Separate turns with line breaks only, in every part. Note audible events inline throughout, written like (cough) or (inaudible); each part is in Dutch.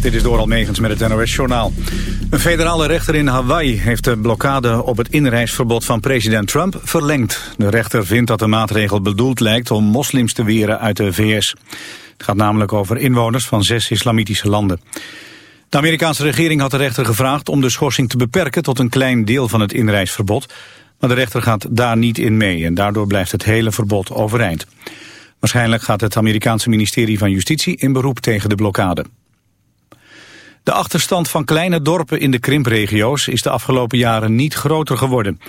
Dit is door Almegens met het NOS-journaal. Een federale rechter in Hawaii heeft de blokkade op het inreisverbod van president Trump verlengd. De rechter vindt dat de maatregel bedoeld lijkt om moslims te weren uit de VS. Het gaat namelijk over inwoners van zes islamitische landen. De Amerikaanse regering had de rechter gevraagd om de schorsing te beperken tot een klein deel van het inreisverbod. Maar de rechter gaat daar niet in mee en daardoor blijft het hele verbod overeind. Waarschijnlijk gaat het Amerikaanse ministerie van Justitie in beroep tegen de blokkade. De achterstand van kleine dorpen in de krimpregio's is de afgelopen jaren niet groter geworden.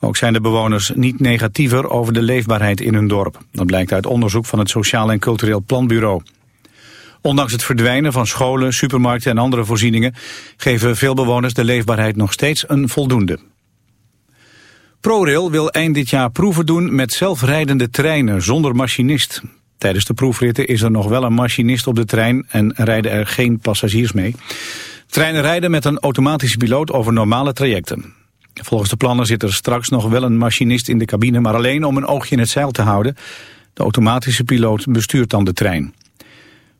Ook zijn de bewoners niet negatiever over de leefbaarheid in hun dorp. Dat blijkt uit onderzoek van het Sociaal en Cultureel Planbureau. Ondanks het verdwijnen van scholen, supermarkten en andere voorzieningen... geven veel bewoners de leefbaarheid nog steeds een voldoende. ProRail wil eind dit jaar proeven doen met zelfrijdende treinen zonder machinist. Tijdens de proefritten is er nog wel een machinist op de trein en rijden er geen passagiers mee. Treinen rijden met een automatische piloot over normale trajecten. Volgens de plannen zit er straks nog wel een machinist in de cabine, maar alleen om een oogje in het zeil te houden. De automatische piloot bestuurt dan de trein.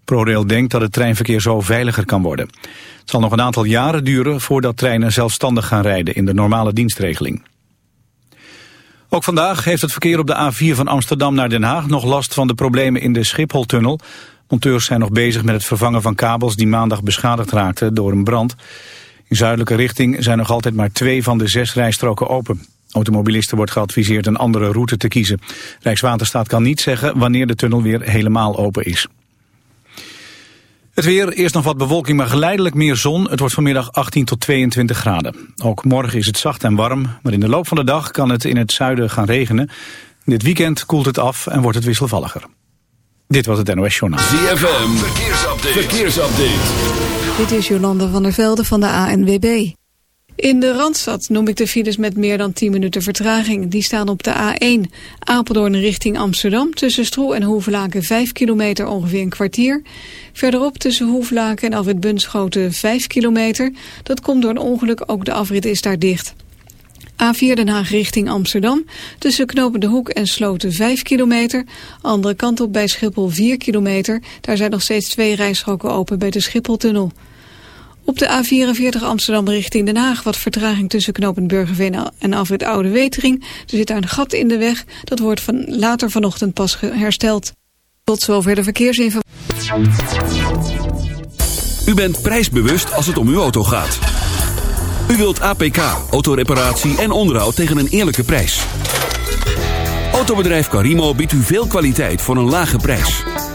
ProRail denkt dat het treinverkeer zo veiliger kan worden. Het zal nog een aantal jaren duren voordat treinen zelfstandig gaan rijden in de normale dienstregeling. Ook vandaag heeft het verkeer op de A4 van Amsterdam naar Den Haag nog last van de problemen in de Schipholtunnel. Monteurs zijn nog bezig met het vervangen van kabels die maandag beschadigd raakten door een brand. In zuidelijke richting zijn nog altijd maar twee van de zes rijstroken open. Automobilisten wordt geadviseerd een andere route te kiezen. Rijkswaterstaat kan niet zeggen wanneer de tunnel weer helemaal open is. Het weer, eerst nog wat bewolking, maar geleidelijk meer zon. Het wordt vanmiddag 18 tot 22 graden. Ook morgen is het zacht en warm, maar in de loop van de dag kan het in het zuiden gaan regenen. Dit weekend koelt het af en wordt het wisselvalliger. Dit was het NOS Journaal.
ZFM, verkeersupdate. verkeersupdate.
Dit is Jolanda van der Velde van de ANWB. In de Randstad noem ik de files met meer dan 10 minuten vertraging. Die staan op de A1 Apeldoorn richting Amsterdam. Tussen Stroe en Hoevelaken 5 kilometer ongeveer een kwartier. Verderop tussen Hoevelaken en Afrit Bunschoten 5 kilometer. Dat komt door een ongeluk, ook de afrit is daar dicht. A4 Den Haag richting Amsterdam. Tussen Knopen de Hoek en Sloten 5 kilometer. Andere kant op bij Schiphol 4 kilometer. Daar zijn nog steeds twee rijstroken open bij de Schipholtunnel. Op de A44 Amsterdam richting Den Haag wat vertraging tussen knooppunt Burgerveen en Afrit Oude Wetering. Er zit daar een gat in de weg. Dat wordt van later vanochtend pas hersteld. Tot zover de verkeersinformatie.
U bent prijsbewust als het om uw auto gaat. U wilt APK, autoreparatie en onderhoud tegen een eerlijke prijs. Autobedrijf Carimo biedt u veel kwaliteit voor een lage prijs.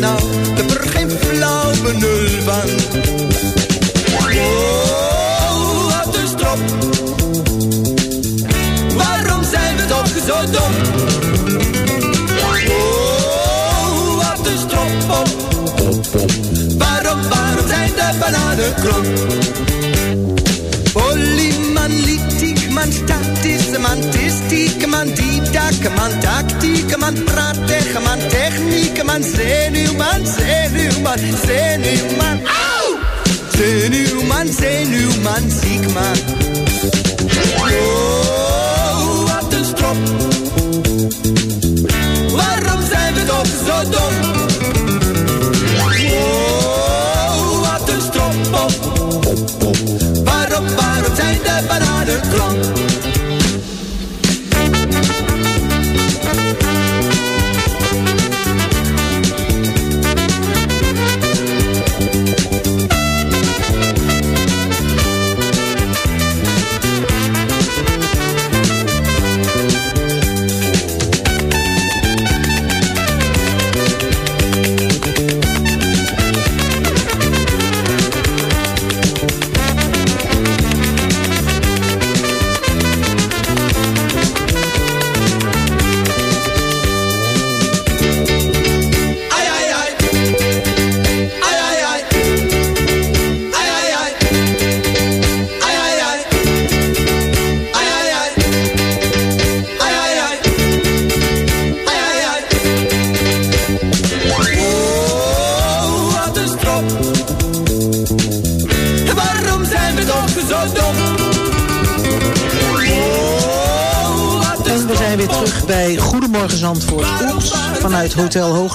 Dat nou? De er geen flauw benul van. Oh, wat een strop. Waarom zijn we toch zo dom? Oh, wat een strop. Waarom, waarom zijn de bananen krom? Liet man statisch, man mystiek, man man tactiek, man pratig, man techniek, man zenuwman, zenuwman, zenuwman. Auw! Zenuwman, zenuwman, ziek man. Oh, wat een strop. Waarom zijn we toch zo dom? Oh, wat een strop. Waarom, waarom zijn de bananen klomp?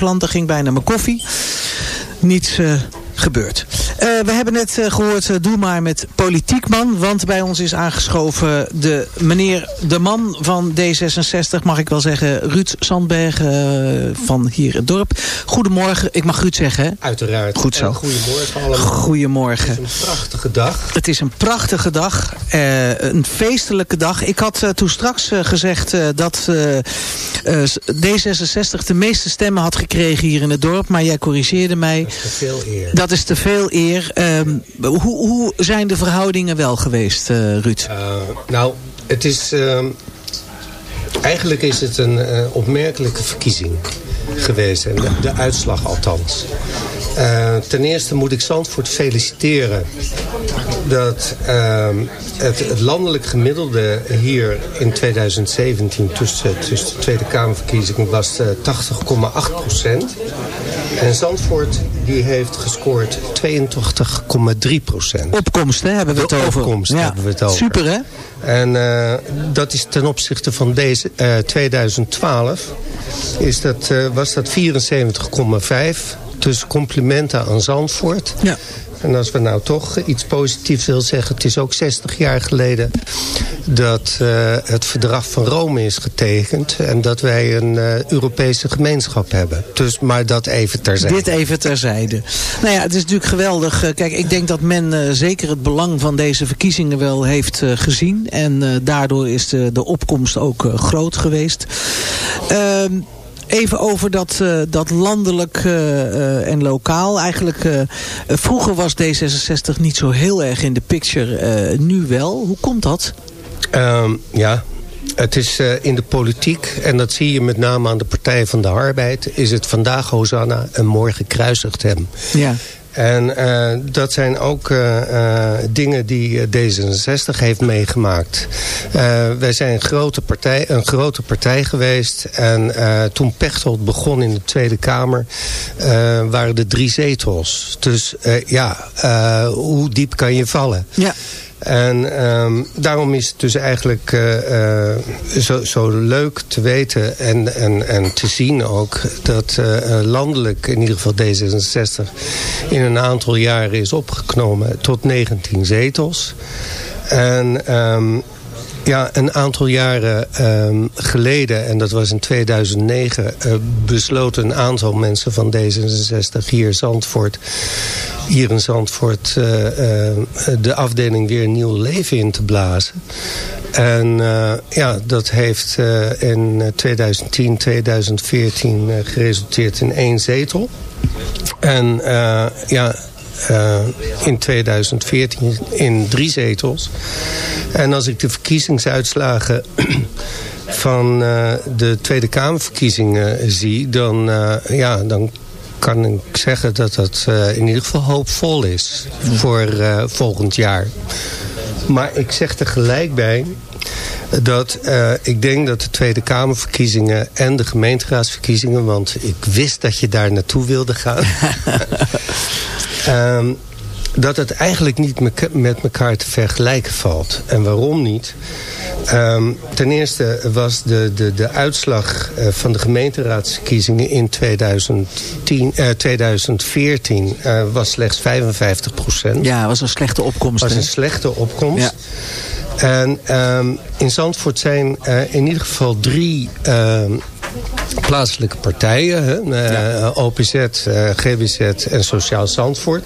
Hoogland. Ging bijna mijn koffie. Niets eh, gebeurd. Eh, we hebben net eh, gehoord, eh, doe maar met politiek man. Want bij ons is aangeschoven de meneer, de man van D66, mag ik wel zeggen. Ruud Sandberg eh, van hier het dorp. Goedemorgen, ik mag Ruud zeggen hè?
Uiteraard.
Goed zo.
En goedemorgen allemaal.
Goedemorgen.
Een prachtige dag.
Het is een prachtige dag, eh, een feestelijke dag. Ik had eh, toen straks eh, gezegd eh, dat eh, eh, D66 de meeste stemmen had gekregen hier in het dorp. Maar jij corrigeerde mij.
Te veel eer.
Dat is te veel eer. Ehm, hoe, hoe zijn de verhoudingen wel geweest, eh, Ruud?
Uh, nou, het is... ehm, eigenlijk is het een eh, opmerkelijke verkiezing geweest. En de, uitslag althans. Eh, ten eerste moet ik Zandvoort feliciteren dat ehm, het, landelijk gemiddelde hier in 2017 tussen, tussen de Tweede Kamerverkiezingen was eh, 80,8 procent. En Zandvoort die heeft gescoord 82,3 procent.
Opkomst, hè, hebben we het over.
opkomst hebben we het over.
Super, hè?
En eh, dat is ten opzichte van deze eh, 2012 is dat, eh, was dat 74,5. Dus complimenten aan Zandvoort.
Ja.
En als we nou toch iets positiefs willen zeggen... het is ook 60 jaar geleden dat eh, het verdrag van Rome is getekend... en dat wij een eh, Europese gemeenschap hebben. Dus, maar dat even terzijde.
Dit even terzijde. Nou ja, het is natuurlijk geweldig. Eh, Kijk, ik denk dat men zeker het belang van deze verkiezingen wel heeft gezien. En daardoor is de, de opkomst ook groot geweest. Ehm, Even over dat, eh, dat landelijk eh, eh, en lokaal. Eigenlijk, vroeger was D66 niet zo heel erg in de picture. nu wel. Hoe komt dat?
Ehm, ja, het is in de politiek, en dat zie je met name aan de Partij van de Arbeid... is het vandaag Hosanna en morgen kruisigt hem.
Ja.
En eh, dat zijn ook eh, eh, dingen die eh, D66 heeft meegemaakt. Wij zijn een grote, partij, een grote partij geweest. En toen Pechtold begon in de Tweede Kamer... waren er drie zetels. Dus ja, hoe diep kan je vallen?
Ja.
En ehm, daarom is het dus eigenlijk eh, eh, zo, zo leuk te weten en, en, en te zien ook... dat eh, landelijk in ieder geval D66 in een aantal jaren is opgenomen tot 19 zetels. En ehm, ja, een aantal jaren ehm, geleden, en dat was in 2009... eh, besloten een aantal mensen van D66 hier in Zandvoort... hier in Zandvoort eh, eh, de afdeling weer een nieuw leven in te blazen. En ja, dat heeft in 2010, 2014 eh, geresulteerd in één zetel. En ja, eh, in 2014 in drie zetels. En als ik de verkiezingsuitslagen (clears throat) van eh, de Tweede Kamerverkiezingen zie... dan, eh, ja, dan kan ik zeggen dat dat in ieder geval hoopvol is voor volgend jaar. Maar ik zeg er gelijk bij dat ik denk dat de Tweede Kamerverkiezingen en de gemeenteraadsverkiezingen... want ik wist dat je daar naartoe wilde gaan... (laughs) um, dat het eigenlijk niet met elkaar te vergelijken valt. En waarom niet? Um, ten eerste was de, de, de uitslag uh, van de gemeenteraadsverkiezingen in 2010, uh, 2014 uh, was slechts 55 procent.
Ja, was een slechte opkomst.
was een slechte opkomst. Ja. En um, in Zandvoort zijn uh, in ieder geval drie plaatselijke partijen. Hè? Ja. OPZ, uh, GWZ en Sociaal Zandvoort.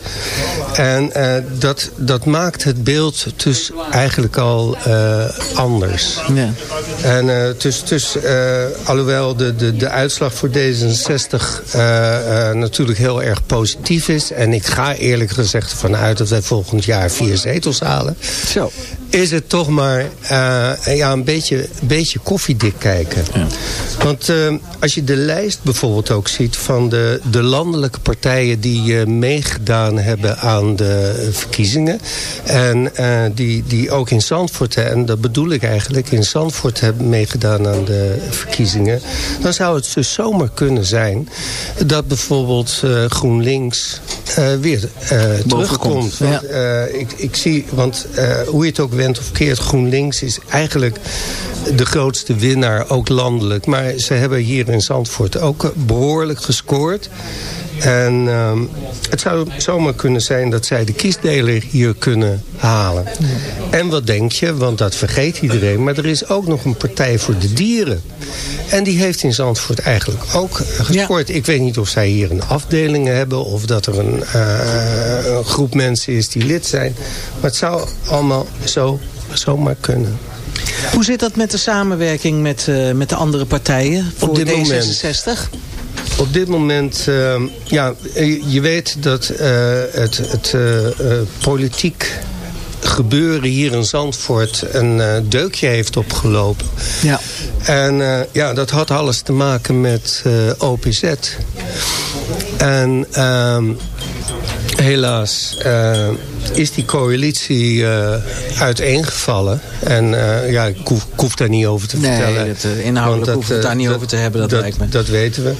En uh, dat, dat maakt het beeld dus eigenlijk al anders.
Ja.
En dus, dus alhoewel de, de, de uitslag voor D66 natuurlijk heel erg positief is... en ik ga eerlijk gezegd vanuit dat wij volgend jaar vier zetels halen...
Zo
is het toch maar uh, ja, een beetje, beetje koffiedik kijken.
Ja.
Want uh, als je de lijst bijvoorbeeld ook ziet van de, de landelijke partijen die uh, meegedaan hebben aan de verkiezingen. En die, die ook in Zandvoort, en dat bedoel ik eigenlijk, in Zandvoort hebben meegedaan aan de verkiezingen. Dan zou het dus zomaar kunnen zijn dat bijvoorbeeld GroenLinks weer terugkomt. Want,
ja.
ik, ik zie, want hoe je het ook went of keert, GroenLinks is eigenlijk de grootste winnaar, ook landelijk. Maar ze hebben hier in Zandvoort ook behoorlijk gescoord. En um, het zou zomaar kunnen zijn dat zij de kiesdeler hier kunnen halen. En wat denk je, want dat vergeet iedereen... maar er is ook nog een partij voor de dieren. En die heeft in Zandvoort eigenlijk ook gescoord. Ja. Ik weet niet of zij hier een afdeling hebben... of dat er een, uh, een groep mensen is die lid zijn. Maar het zou allemaal zo, zomaar kunnen.
Hoe zit dat met de samenwerking met, uh, met de andere partijen voor
Op dit
D66?
Moment. Op dit moment, uh, ja, je weet dat uh, het, het politiek gebeuren hier in Zandvoort een deukje heeft opgelopen.
Ja.
En ja, dat had alles te maken met OPZ. En um, helaas is die coalitie uh, uiteengevallen. En uh, ja, ik hoef, ik hoef, daar niet over te
nee,
vertellen.
Dat, uh, inhoudelijk hoeven we het daar niet
dat,
over te hebben, dat,
dat
lijkt me.
Dat weten we.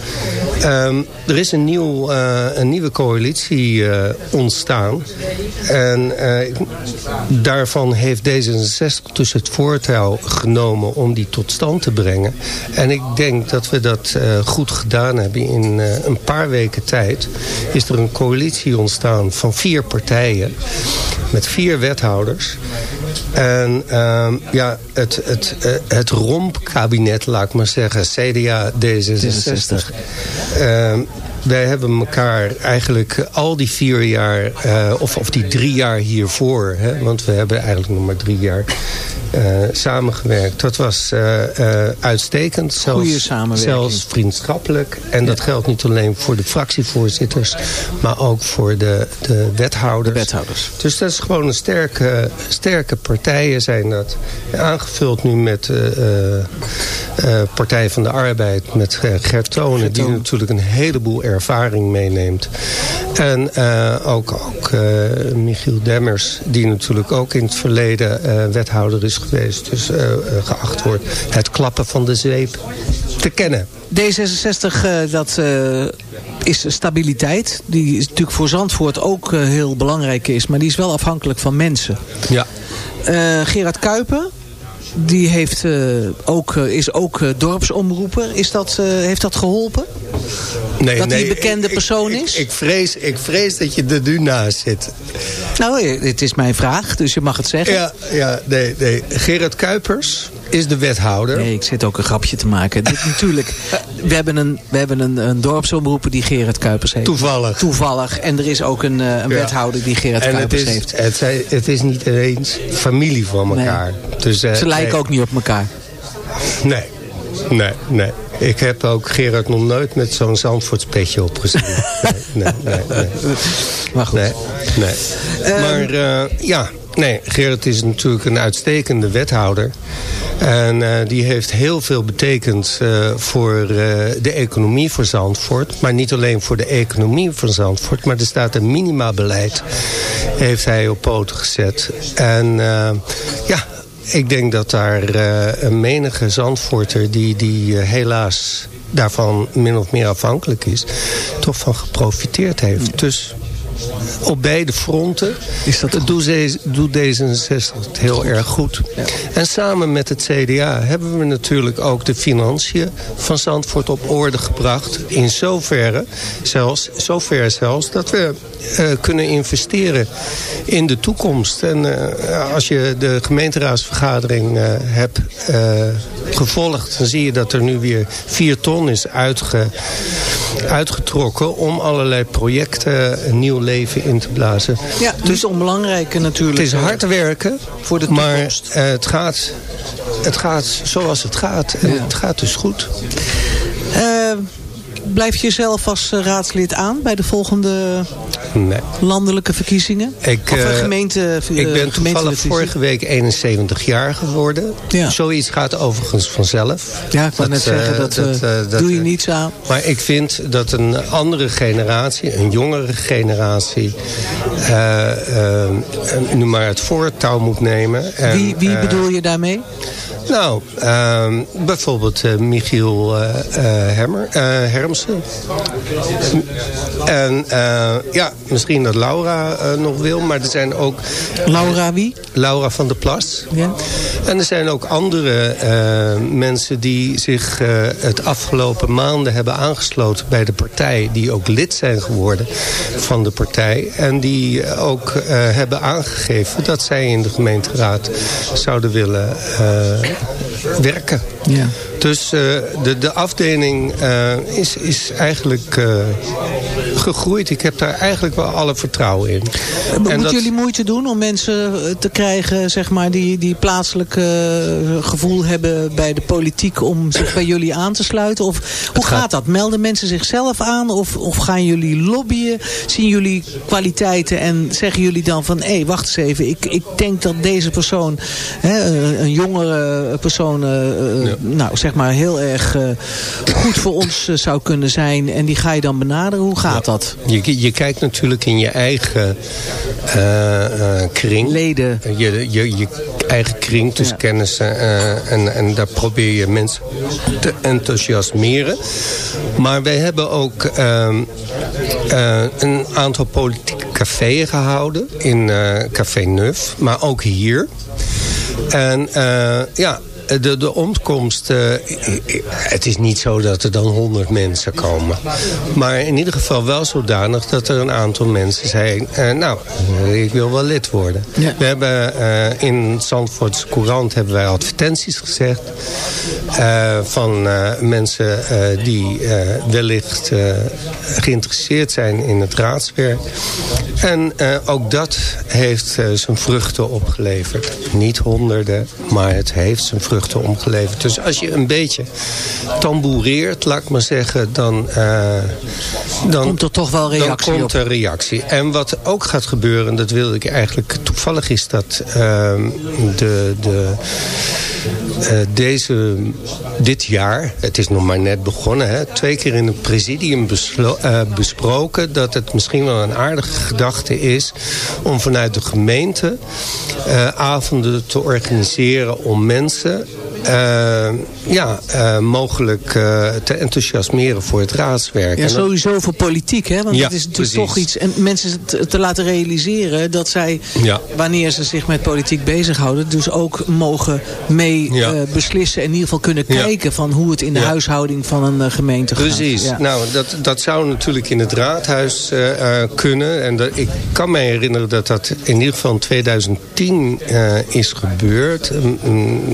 Um, er is een, nieuw, een nieuwe coalitie ontstaan. En daarvan heeft D66 dus het voortouw genomen om die tot stand te brengen. En ik denk dat we dat goed gedaan hebben. In een paar weken tijd is er een coalitie ontstaan van vier partijen met vier wethouders. En um, ja, het, het, het rompkabinet, laat ik maar zeggen, CDA, D66. Um, wij hebben elkaar eigenlijk al die vier jaar, uh, of, of die drie jaar hiervoor... Hè, want we hebben eigenlijk nog maar drie jaar samengewerkt. Dat was uh, uitstekend. Zelfs,
Goeie samenwerking.
Zelfs vriendschappelijk. En ja. dat geldt niet alleen voor de fractievoorzitters... maar ook voor de, de wethouders.
De wethouders.
Dus dat is gewoon een sterke, sterke partijen zijn dat. Aangevuld nu met Partij van de Arbeid, met Gert Tonen... die natuurlijk een heleboel ervaring meeneemt. En uh, ook, ook uh, Michiel Demmers, die natuurlijk ook in het verleden uh, wethouder is geweest. Dus geacht wordt het klappen van de zweep te kennen.
D66, dat is stabiliteit. Die is natuurlijk voor Zandvoort ook heel belangrijk is. Maar die is wel afhankelijk van mensen.
Ja.
Gerard Kuiper, die heeft, uh, ook, uh, is ook uh, dorpsomroeper. Is dat, heeft dat geholpen?
Nee,
dat
nee,
hij een bekende
ik,
persoon
ik,
is?
Ik, ik, vrees, ik vrees dat je er nu naast zit.
Nou, het is mijn vraag, dus je mag het zeggen.
Ja, ja nee, nee. Gerard Kuipers is de wethouder.
Nee, ik zit ook een grapje te maken. Dit, (laughs) natuurlijk, we hebben, een, we hebben een, een dorpsomroeper die Gerard Kuipers heeft.
Toevallig.
Toevallig. En er is ook een, een ja. wethouder die Gerard
en
Kuipers
het is,
heeft.
Het, zijn, het is niet eens familie van elkaar.
Nee.
Dus, uh,
Ze lijken
nee.
ook niet op elkaar.
Nee, nee, nee. Ik heb ook Gerard nog nooit met zo'n Zandvoortspetje opgezien. (laughs) nee, nee, nee, nee.
Maar goed.
Nee, nee. Um, maar uh, ja, Nee, Gerrit is natuurlijk een uitstekende wethouder. En uh, die heeft heel veel betekend uh, voor uh, de economie voor Zandvoort. Maar niet alleen voor de economie van Zandvoort. Maar er staat een minimabeleid. Heeft hij op poten gezet. En ja, ik denk dat daar een menige Zandvoorter die, die helaas daarvan min of meer afhankelijk is... toch van geprofiteerd heeft. Dus op beide fronten
is dat
doet D66 het heel erg goed. Ja. En samen met het CDA hebben we natuurlijk ook de financiën van Zandvoort op orde gebracht. In zoverre zelfs, zover zelfs dat we uh, kunnen investeren in de toekomst. En uh, als je de gemeenteraadsvergadering uh, hebt gevolgd... dan zie je dat er nu weer 4 ton is uitge, uitgetrokken... om allerlei projecten een nieuw leven in te blazen.
Ja, dus onbelangrijk natuurlijk.
Het is hard werken,
voor de
toekomst. maar het, gaat, het gaat zoals het gaat. En ja. het gaat dus goed.
Blijf je zelf als raadslid aan bij de volgende
nee.
landelijke verkiezingen?
Ik,
of uh, gemeente,
uh, ik ben toevallig vorige week 71 jaar geworden.
Ja.
Zoiets gaat overigens vanzelf.
Ja, ik wou net zeggen, dat, dat, dat doe je niets aan.
Maar ik vind dat een andere generatie, een jongere generatie... nu maar het voortouw moet nemen.
En, wie wie bedoel je daarmee?
Nou, uh, bijvoorbeeld Michiel Hermer, En ja, misschien dat Laura nog wil, maar er zijn ook...
Laura wie?
Laura van der Plas.
Ja.
En er zijn ook andere mensen die zich het afgelopen maanden hebben aangesloten bij de partij. Die ook lid zijn geworden van de partij. En die ook hebben aangegeven dat zij in de gemeenteraad zouden willen werken.
Ja.
Dus uh, de, de afdeling uh, is, is eigenlijk uh, gegroeid. Ik heb daar eigenlijk wel alle vertrouwen in.
Moeten dat... jullie moeite doen om mensen te krijgen zeg maar, die, die plaatselijk gevoel hebben bij de politiek om zich bij jullie aan te sluiten? Of hoe gaat... gaat... dat? Melden mensen zichzelf aan of, of gaan jullie lobbyen? Zien jullie kwaliteiten en zeggen jullie dan van hé, hey, wacht eens even. Ik, ik denk dat deze persoon, hè, een jongere persoon, ja. Nou zeg maar heel erg uh, goed voor ons uh, zou kunnen zijn. En die ga je dan benaderen. Hoe gaat dat?
Je, je kijkt natuurlijk in je eigen uh, kring.
Leden.
Je, je, je eigen kring ja. kennissen. en, en daar probeer je mensen te enthousiasmeren. Maar wij hebben ook ehm, een aantal politieke cafés gehouden. In Café Neuf. Maar ook hier. En ja de, de omkomst, uh, het is niet zo dat er dan honderd mensen komen. Maar in ieder geval wel zodanig dat er een aantal mensen zijn... Uh, nou, ik wil wel lid worden.
Ja.
We hebben in Zandvoorts Courant hebben wij advertenties gezegd... van mensen die wellicht geïnteresseerd zijn in het raadswerk. En ook dat heeft zijn vruchten opgeleverd. Niet honderden, maar het heeft zijn vruchten vruchten omgeleverd. Dus als je een beetje tamboureert, laat ik maar zeggen, dan... Uh, dan
komt er toch wel reactie
dan komt er reactie. En wat ook gaat gebeuren, dat wilde ik eigenlijk... Toevallig is dat uh, de... de deze, dit jaar, het is nog maar net begonnen... Hè, twee keer in het presidium uh, besproken... dat het misschien wel een aardige gedachte is... om vanuit de gemeente uh, avonden te organiseren... om mensen uh, ja, uh, mogelijk uh, te enthousiasmeren voor het raadswerk.
Ja, sowieso voor politiek, hè? Want
ja,
het is natuurlijk
precies.
toch iets... En mensen te, te laten realiseren dat zij,
ja.
wanneer ze zich met politiek bezighouden... dus ook mogen mee beslissen en in ieder geval kunnen kijken... van hoe het in de huishouding van een gemeente
gaat. Precies. Nou, dat, dat zou natuurlijk in het raadhuis kunnen. En dat, ik kan me herinneren dat dat in ieder geval in 2010 is gebeurd.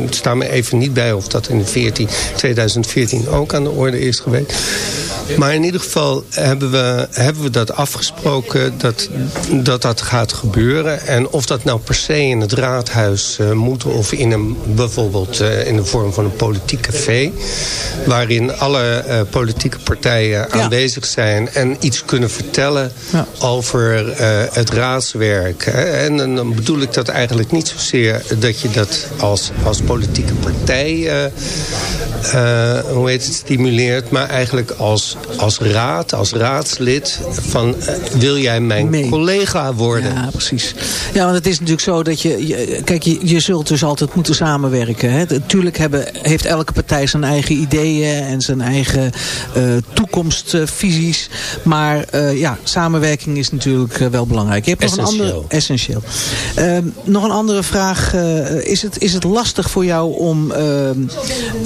Het staat me even niet bij of dat in de 14, 2014 ook aan de orde is geweest. Maar in ieder geval hebben we, hebben we dat afgesproken dat, dat dat gaat gebeuren. En of dat nou per se in het raadhuis uh, moet of in een, bijvoorbeeld uh, in de vorm van een politiek café. Waarin alle uh, politieke partijen ja. aanwezig zijn en iets kunnen vertellen ja. over het raadswerk. En, en dan bedoel ik dat eigenlijk niet zozeer dat je dat als, als politieke partij hoe heet het, stimuleert. Maar eigenlijk als, als raad, als raadslid van wil jij mijn
Mee.
collega worden?
Ja, precies. Ja, want het is natuurlijk zo dat je... je kijk, je, je zult dus altijd moeten samenwerken. Hè? Natuurlijk hebben, heeft elke partij zijn eigen ideeën... en zijn eigen uh, toekomstvisies. Maar uh, ja, samenwerking is natuurlijk uh, wel belangrijk. Je hebt nog een andere... Essentieel. Ehm, nog een andere vraag. is, het, is het lastig voor jou om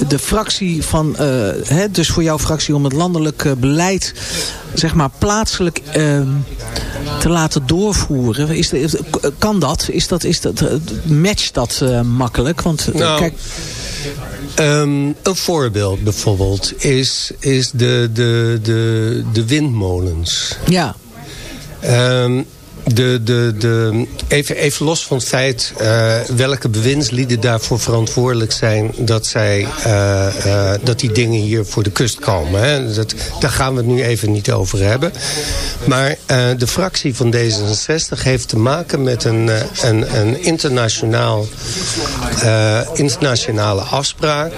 de fractie van... hè, dus voor jouw fractie om het landelijk beleid... zeg maar plaatselijk ehm, te laten doorvoeren. Is de, kan dat? Is dat, is dat matcht dat uh, makkelijk? Want
nou,
kijk...
Um, een voorbeeld bijvoorbeeld is, is de, de, de, de windmolens.
Ja.
Um, de, de, de, even, even los van het feit uh, welke bewindslieden daarvoor verantwoordelijk zijn... dat, zij, uh, uh, dat die dingen hier voor de kust komen. Hè. Dat, daar gaan we het nu even niet over hebben. Maar de fractie van D66 heeft te maken met een, een, een internationaal, internationale afspraak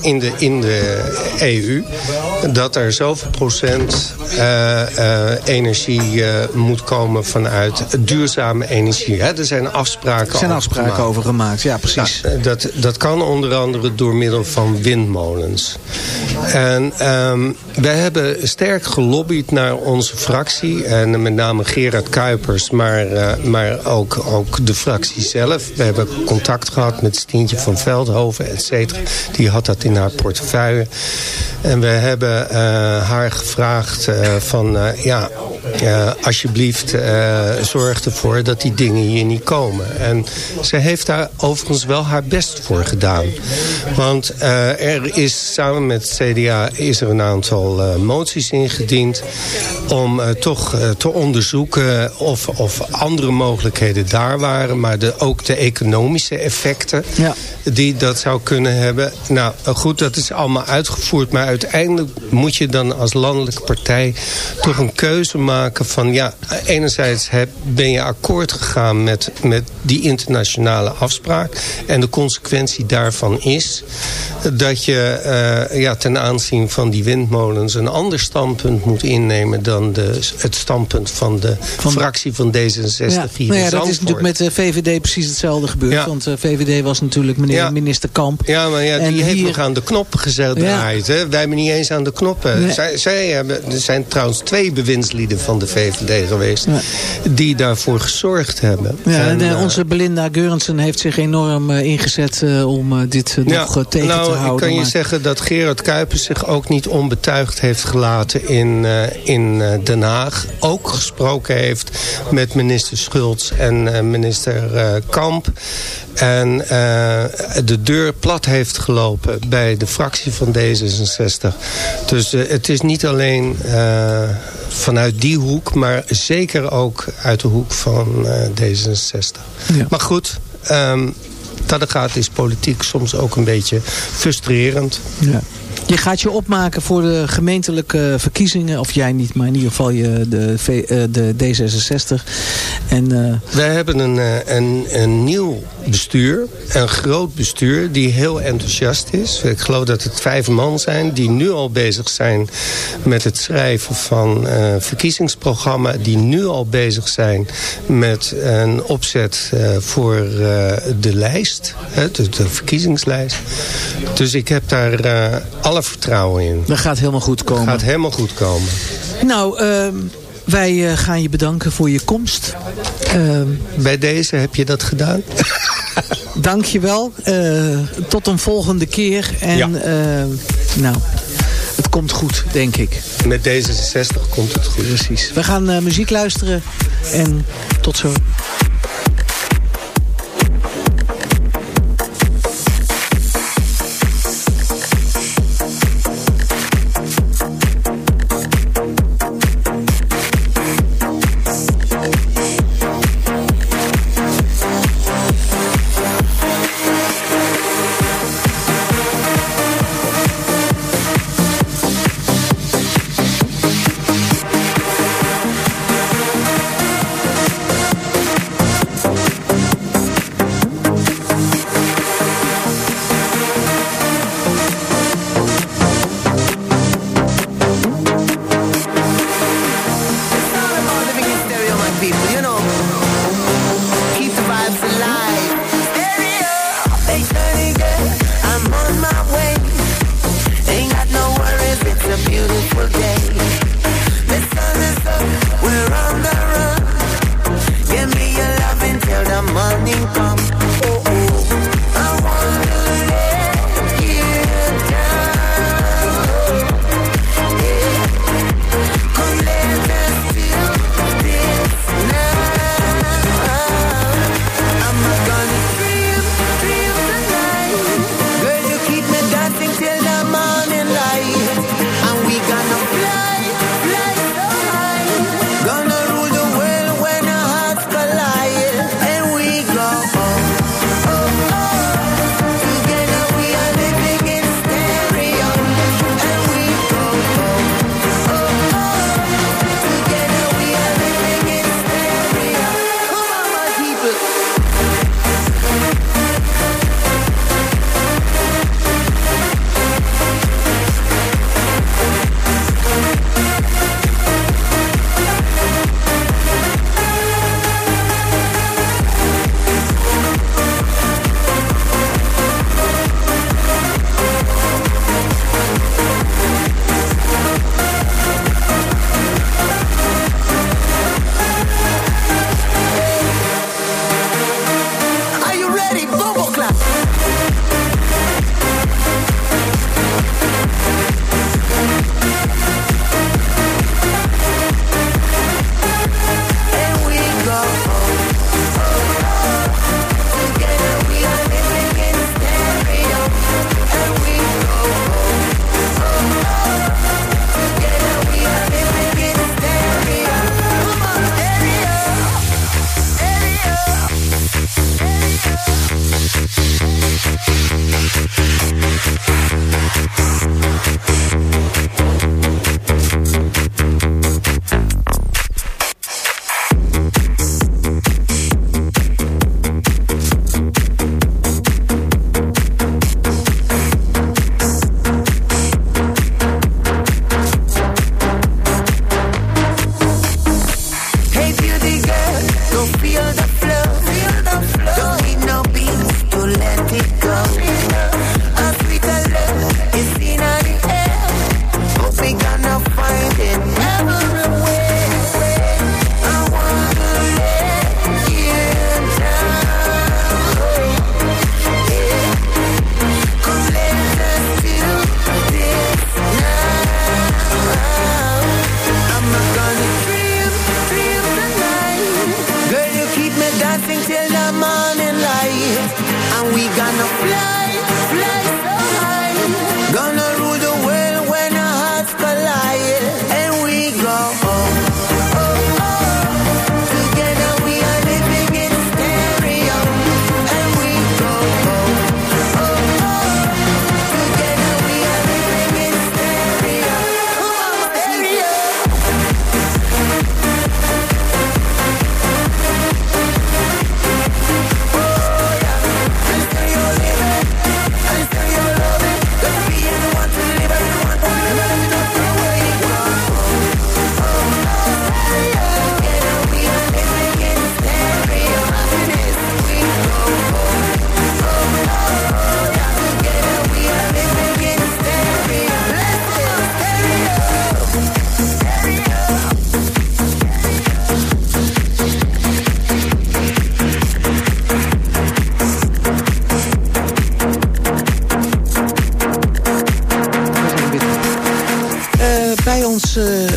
in, de, in de EU... dat er zoveel procent energie moet komen vanuit duurzame energie. Hè? Er zijn afspraken,
er zijn afspraken
gemaakt.
over gemaakt. Ja, precies.
Nou, dat, dat kan onder andere door middel van windmolens. En um, wij hebben sterk gelobbyd naar onze fractie. En met name Gerard Kuipers, maar, uh, maar ook, ook de fractie zelf. We hebben contact gehad met Stientje van Veldhoven, et cetera. Die had dat in haar portefeuille. En we hebben uh, haar gevraagd uh, van... ja, alsjeblieft zorg ervoor dat die dingen hier niet komen. En ze heeft daar overigens wel haar best voor gedaan. Want uh, er is samen met het CDA is er een aantal uh, moties ingediend... om toch te onderzoeken of, of andere mogelijkheden daar waren... maar de, ook de economische effecten
ja.
die dat zou kunnen hebben. Nou goed, dat is allemaal uitgevoerd... maar uiteindelijk moet je dan als landelijke partij toch een keuze maken van... ja, enerzijds heb, ben je akkoord gegaan met, met die internationale afspraak. En de consequentie daarvan is dat je uh, ja, ten aanzien van die windmolens... een ander standpunt moet innemen dan de, het standpunt van de van fractie van D66
ja,
hier
nou ja, Dat is natuurlijk met de VVD precies hetzelfde gebeurd.
Ja.
Want de VVD was natuurlijk meneer
Ja.
minister Kamp.
Ja, maar ja, die
En
heeft
hier-
nog aan de knoppen gezet draaid. Hè? Wij hebben niet eens aan de knoppen.
Nee.
Zij, zij hebben, er zijn trouwens twee bewindslieden van de VVD geweest... Die daarvoor gezorgd hebben.
Ja, en, eh, onze Belinda Geurensen heeft zich enorm eh, ingezet eh, om dit nog tegen
nou,
te houden.
ik kan je
maar-
zeggen dat Gerard Kuipers zich ook niet onbetuigd heeft gelaten in, in Den Haag. Ook gesproken heeft met minister Schultz en minister Kamp. En de deur plat heeft gelopen bij de fractie van D66. Dus het is niet alleen vanuit die hoek, maar zeker ook uit de hoek van eh, D66.
Ja.
Maar goed, ehm dat gaat is politiek soms ook een beetje frustrerend.
Ja. Je gaat je opmaken voor de gemeentelijke verkiezingen. Of jij niet, maar in ieder geval je, de, eh, de D66. En eh,
Wij hebben een, eh, een, een nieuw bestuur, een groot bestuur, die heel enthousiast is. Ik geloof dat het vijf man zijn die nu al bezig zijn met het schrijven van eh verkiezingsprogramma. Die nu al bezig zijn met een opzet voor de lijst, hè, de, verkiezingslijst. Dus ik heb daar eh, alle vertrouwen in.
dat gaat helemaal goed komen.
gaat helemaal goed komen.
Nou, ehm, wij eh, gaan je bedanken voor je komst. Ehm,
Bij deze heb je dat gedaan? (laughs)
Dank je wel. Eh, tot een volgende keer. En
Ja.
ehm, nou, het komt goed, denk ik.
Met D66 komt het goed.
Precies. We gaan eh, muziek luisteren. En tot zo.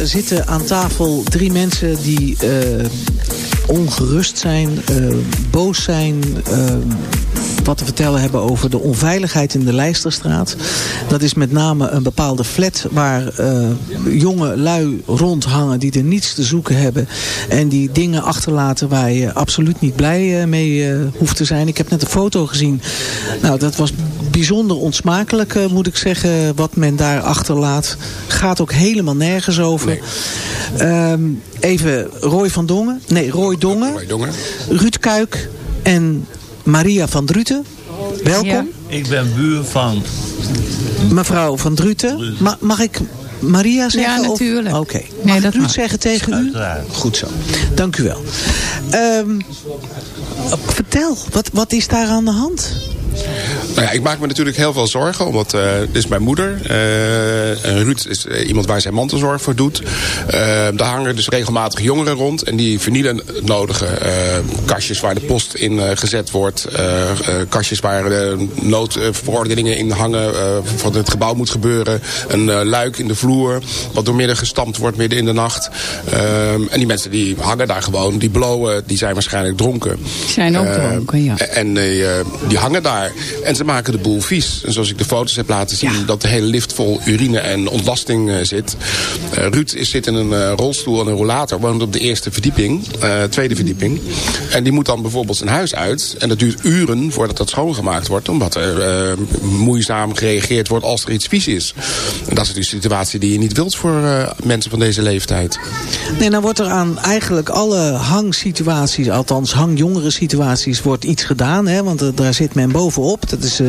Zitten aan tafel drie mensen die eh, ongerust zijn, eh, boos zijn, eh, wat te vertellen hebben over de onveiligheid in de Lijsterstraat. Dat is met name een bepaalde flat waar jonge lui rondhangen die er niets te zoeken hebben. En die dingen achterlaten waar je absoluut niet blij mee hoeft te zijn. Ik heb net een foto gezien. Nou, dat was bijzonder ontsmakelijk, eh, moet ik zeggen, wat men daar achterlaat. Gaat ook helemaal nergens over. Ehm, even Roy van Dongen. Nee, Roy Dongen.
Roy Dongen.
Ruud Kuik en Maria van Druten. Welkom.
Ik ben buur van...
Mevrouw van Druten. Ma- mag ik Maria zeggen?
Ja,
of-
natuurlijk.
Oké.
Nee,
Mag ik
dat
Ruud
mag.
zeggen tegen u? Goed zo. Dank u wel. Ehm, vertel, wat, wat is daar aan de hand?
Nou ja, ik maak me natuurlijk heel veel zorgen, omdat eh dit is mijn moeder. Eh, Ruud is eh, iemand waar zij mantelzorg voor doet. Daar hangen dus regelmatig jongeren rond en die vernielen het nodige. kastjes waar de post in gezet wordt. kastjes waar de noodverordeningen in hangen. wat het gebouw moet gebeuren. Een luik in de vloer, wat doormidden gestampt wordt midden in de nacht. En die mensen die hangen daar gewoon, die blowen, die zijn waarschijnlijk dronken.
Zijn ook dronken, ja.
En die hangen daar. En ze maken de boel vies. En zoals ik de foto's heb laten zien... dat de hele lift vol urine en ontlasting eh, zit. Eh, Ruud is, zit in een eh, rolstoel en een rollator. Woont op de eerste verdieping. tweede verdieping. En die moet dan bijvoorbeeld zijn huis uit. En dat duurt uren voordat dat schoongemaakt wordt. Omdat er moeizaam gereageerd wordt als er iets vies is. En dat is een situatie die je niet wilt voor mensen van deze leeftijd.
Nee, dan wordt er aan eigenlijk alle hangsituaties, althans hangjongere situaties, wordt iets gedaan. Hè, want daar zit men bovenop. Dat is, eh,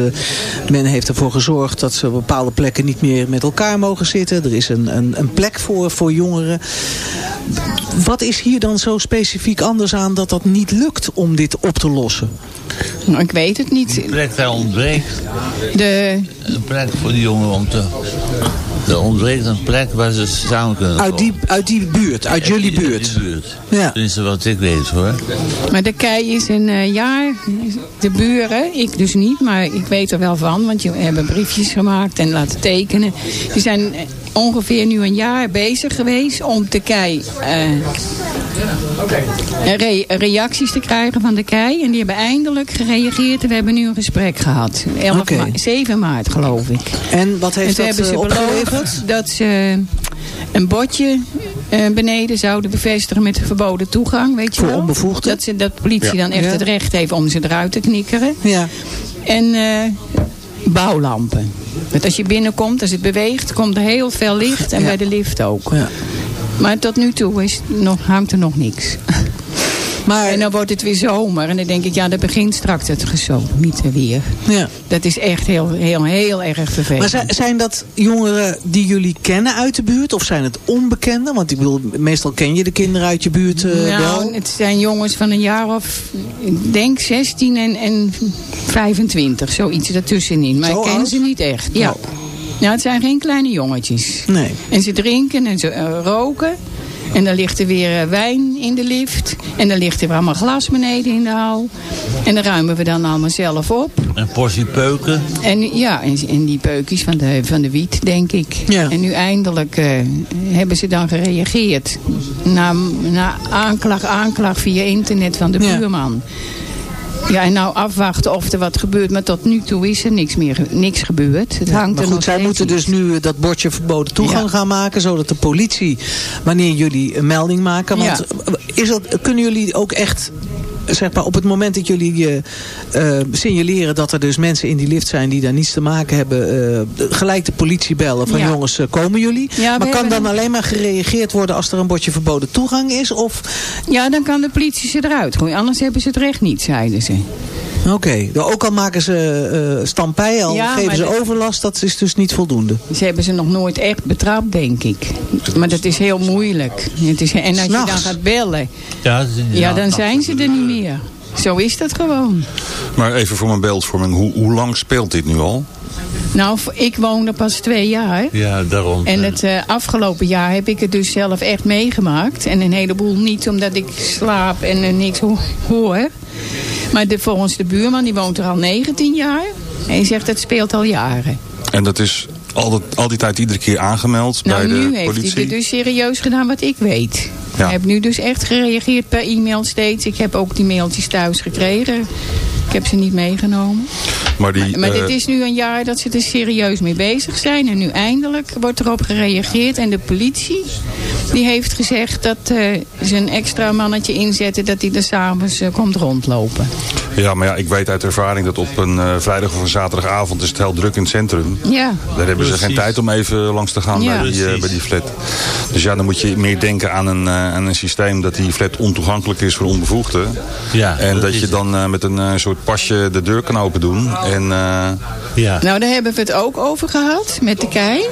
men heeft ervoor gezorgd dat ze op bepaalde plekken niet meer met elkaar mogen zitten. Er is een, een, een plek voor, voor jongeren. Wat is hier dan zo specifiek anders aan dat dat niet lukt om dit op te lossen?
Nou, ik weet het niet.
De plek daar ontbreekt.
De,
Een plek voor die jongen om te... Er ontbreekt een plek waar ze samen kunnen
Uit die, uit die buurt, uit jullie
Uit
buurt.
die buurt.
Ja.
Tenminste wat ik weet hoor.
maar de kei is een eh, jaar, de buren, ik dus niet, maar ik weet er wel van, want je hebben briefjes gemaakt en laten tekenen. Die zijn eh, ongeveer nu een jaar bezig geweest om de kei eh, re- reacties te krijgen van de kei. En die hebben eindelijk gereageerd en we hebben nu een gesprek gehad. 11
Oké.
ma- 7 maart geloof ik.
En wat heeft
toen
dat
hebben ze
eh, opgeleverd?
beloofd dat ze een bordje eh, beneden zouden bevestigen met verboden toegang, weet je
Voor
wel?
onbevoegden?
Dat, ze, dat de politie
Ja.
dan echt
Ja.
het recht heeft om ze eruit te knikkeren.
Ja.
En eh, bouwlampen. Want als je binnenkomt, als het beweegt, komt er heel veel licht. En
Ja.
bij de lift ook.
Ja.
Maar tot nu toe is nog, hangt er nog niks.
Maar,
En dan wordt het weer zomer. En dan denk ik, ja, dat begint straks het gesodemieten weer.
ja.
Dat is echt heel, heel, heel erg vervelend.
Maar zijn, dat jongeren die jullie kennen uit de buurt? Of zijn het onbekenden? Want ik bedoel, meestal ken je de kinderen uit je buurt eh,
nou,
wel.
het zijn jongens van een jaar of, ik denk 16 en, en 25, zoiets ertussenin. Maar
Zo
ik ken
oud?
ze niet echt. Ja.
Oh.
Nou, het zijn geen kleine jongetjes.
Nee.
En ze drinken en ze eh, roken. En dan ligt er weer eh, wijn in de lift. En dan ligt er weer allemaal glas beneden in de hal. En dan ruimen we dan allemaal zelf op.
Een portie peuken.
En ja, en, en die peukjes van de, van de wiet, denk ik.
Ja.
En nu eindelijk eh, hebben ze dan gereageerd. Na, na aanklacht, aanklacht via internet van de buurman. Ja, en nou afwachten of er wat gebeurt. Maar tot nu toe is er niks meer niks gebeurd. Het hangt
Maar
er
goed, zij moeten dus nu eh, dat bordje verboden toegang
Ja.
gaan maken. Zodat de politie, wanneer jullie een melding maken. Want
Ja.
is dat, kunnen jullie ook echt... Zeg maar, op het moment dat jullie eh, signaleren dat er dus mensen in die lift zijn die daar niets te maken hebben, eh, gelijk de politie bellen van
Ja.
jongens, komen jullie?
Ja,
maar kan dan alleen maar gereageerd worden als er een bordje verboden toegang is? Of,
Ja, dan kan de politie ze eruit gooien. Anders hebben ze het recht niet, zeiden ze.
Oké, nou, ook al maken ze uh, stampij, al
Ja,
geven ze
dat-
overlast, dat is dus niet voldoende.
Ze hebben ze nog nooit echt betrapt, denk ik. Maar dat is heel moeilijk. Het is, en als je dan gaat bellen,
Ja,
dan zijn ze er niet meer. Zo is dat gewoon.
Maar even voor mijn beeldvorming, hoe, hoe lang speelt dit nu al?
Nou, ik woon er pas twee jaar.
Ja, daarom.
En het eh, afgelopen jaar heb ik het dus zelf echt meegemaakt. En een heleboel niet omdat ik slaap en eh, niks ho- hoor. Maar de, volgens de buurman, die woont er al 19 jaar. En hij zegt, het speelt al jaren.
En dat is al, dat, al die tijd iedere keer aangemeld
Nou,
bij de
nu heeft
politie?
hij het dus serieus gedaan wat ik weet.
Ja.
Hij heeft nu dus echt gereageerd per e-mail steeds. Ik heb ook die mailtjes thuis gekregen. Ik heb ze niet meegenomen.
Maar, die,
Maar
eh,
dit is nu een jaar dat ze er serieus mee bezig zijn. En nu eindelijk wordt erop gereageerd. En de politie die heeft gezegd dat eh, ze een extra mannetje inzetten... dat hij er s'avonds uh, komt rondlopen.
Ja, maar ja, ik weet uit ervaring dat op een uh, vrijdag of een zaterdagavond is het heel druk in het centrum.
Ja.
Daar hebben ze geen tijd om even langs te gaan
Ja.
bij, die, uh, bij die flat. Dus ja, dan moet je meer denken aan een, uh, aan een systeem dat die flat ontoegankelijk is voor onbevoegden.
Ja,
en dat,
dat
je dan uh, met een uh, soort pasje de deur kan open doen. En, uh,
ja.
Nou, daar hebben we het ook over gehad met de kei.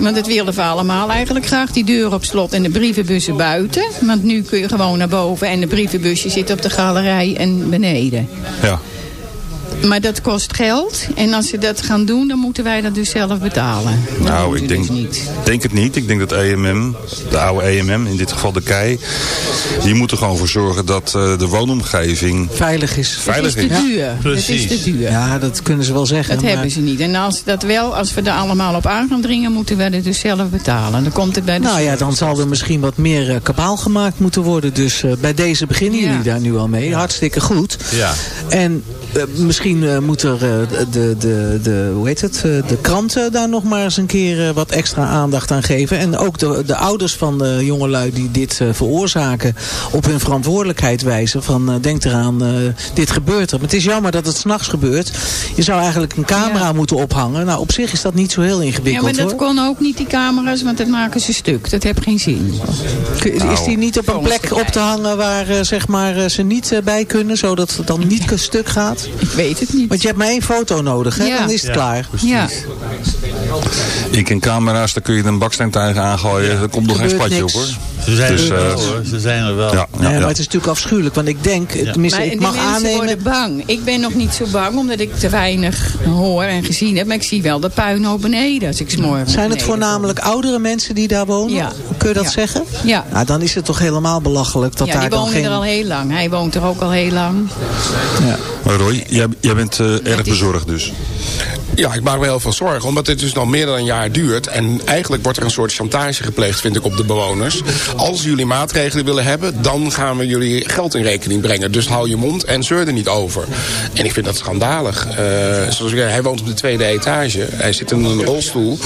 Want het wilden we allemaal eigenlijk graag. Die deur op slot en de brievenbussen buiten. Want nu kun je gewoon naar boven en de brievenbusje zit op de galerij en beneden.
Ja.
Maar dat kost geld. En als ze dat gaan doen, dan moeten wij dat dus zelf betalen. Dat
nou, ik denk,
dus niet.
denk het niet. Ik denk dat EMM, de oude EMM, in dit geval de KEI... die moeten gewoon voor zorgen dat uh, de woonomgeving
veilig is.
Veilig
het is te duur.
Precies.
Het is te duur.
Ja, dat kunnen ze wel zeggen.
Dat
maar...
hebben ze niet. En als dat wel, als we er allemaal op aan gaan dringen, moeten we het dus zelf betalen. Dan komt het bij de
Nou ja, dan zal er misschien wat meer uh, kabaal gemaakt moeten worden. Dus uh, bij deze beginnen
Ja.
jullie daar nu al mee. Hartstikke goed.
Ja.
En misschien moet er de, de, de, hoe heet het, de kranten daar nog maar eens een keer wat extra aandacht aan geven. En ook de, de ouders van de jongelui die dit veroorzaken op hun verantwoordelijkheid wijzen. Van denk eraan, dit gebeurt er. Maar het is jammer dat het s'nachts gebeurt. Je zou eigenlijk een camera ja. moeten ophangen. Nou, op zich is dat niet zo heel ingewikkeld
Ja, maar dat
hoor.
kon ook niet, die camera's, want dat maken ze stuk. Dat heeft geen zin.
Nou, is die niet op een plek op te hangen waar uh, zeg maar, uh, ze niet uh, bij kunnen? Zodat het dan niet stuk gaat?
Ik weet het niet.
Want je hebt maar één foto nodig, hè?
Ja.
dan is het
Ja,
klaar.
precies.
Ja.
Ik ken camera's, daar kun je een baksteen tegen aangooien. Er komt nog geen spatje
niks.
op hoor.
Ze zijn
Dus,
er wel
eh,
hoor. Ze zijn er wel.
Ja, ja,
Nee,
ja.
maar het is natuurlijk afschuwelijk. Want ik denk, tenminste,
Maar
ik
die
mag
mensen
aannemen...
worden bang. Ik ben nog niet zo bang, omdat ik te weinig hoor en gezien heb. Maar ik zie wel de puinhoop beneden als ik s'morgens
Zijn het voornamelijk oudere mensen die daar wonen?
Ja.
Kun je dat
Ja.
zeggen?
Ja.
Nou, dan is het toch helemaal belachelijk dat
ja,
daar
die
dan
wonen
geen...
er al heel lang. Hij woont er ook al heel lang.
Ja.
Maar Roy, jij, bent eh, erg bezorgd dus.
Ja, ik maak me heel veel zorgen, omdat dit dus al meer dan een jaar duurt. En eigenlijk wordt er een soort chantage gepleegd, vind ik, op de bewoners. Als jullie maatregelen willen hebben, dan gaan we jullie geld in rekening brengen. Dus hou je mond en zeur er niet over. En ik vind dat schandalig. Uh, zoals ik hij woont op de tweede etage. Hij zit in een rolstoel.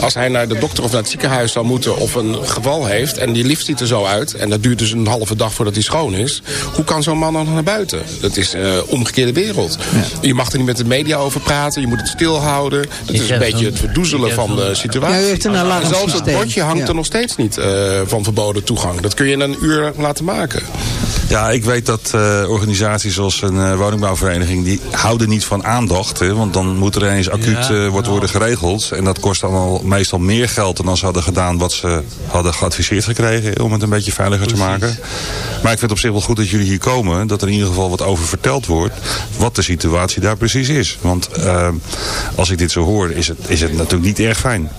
Als hij naar de dokter of naar het ziekenhuis zou moeten of een geval heeft... en die lift ziet er zo uit, en dat duurt dus een halve dag voordat hij schoon is... hoe kan zo'n man dan naar buiten? Dat is uh, omgekeerde wereld. Je mag er niet met de media over praten, je moet het stilhouden. Dat is een beetje het verdoezelen van de situatie.
Ja, u heeft een
En
alarmsysteem.
Zelfs het bordje hangt er nog steeds niet uh, van verboden toegang. Dat kun je in een uur laten maken.
Ja, ik weet dat eh, organisaties zoals een eh, woningbouwvereniging... die houden niet van aandacht. Hè, want dan moet er ineens acuut eh, wordt worden geregeld. En dat kost dan al meestal meer geld dan als ze hadden gedaan... wat ze hadden geadviseerd gekregen om het een beetje veiliger te maken. Maar ik vind het op zich wel goed dat jullie hier komen. Dat er in ieder geval wat over verteld wordt. Wat de situatie daar precies is. Want als ik dit zo hoor, is het, is het natuurlijk niet erg fijn.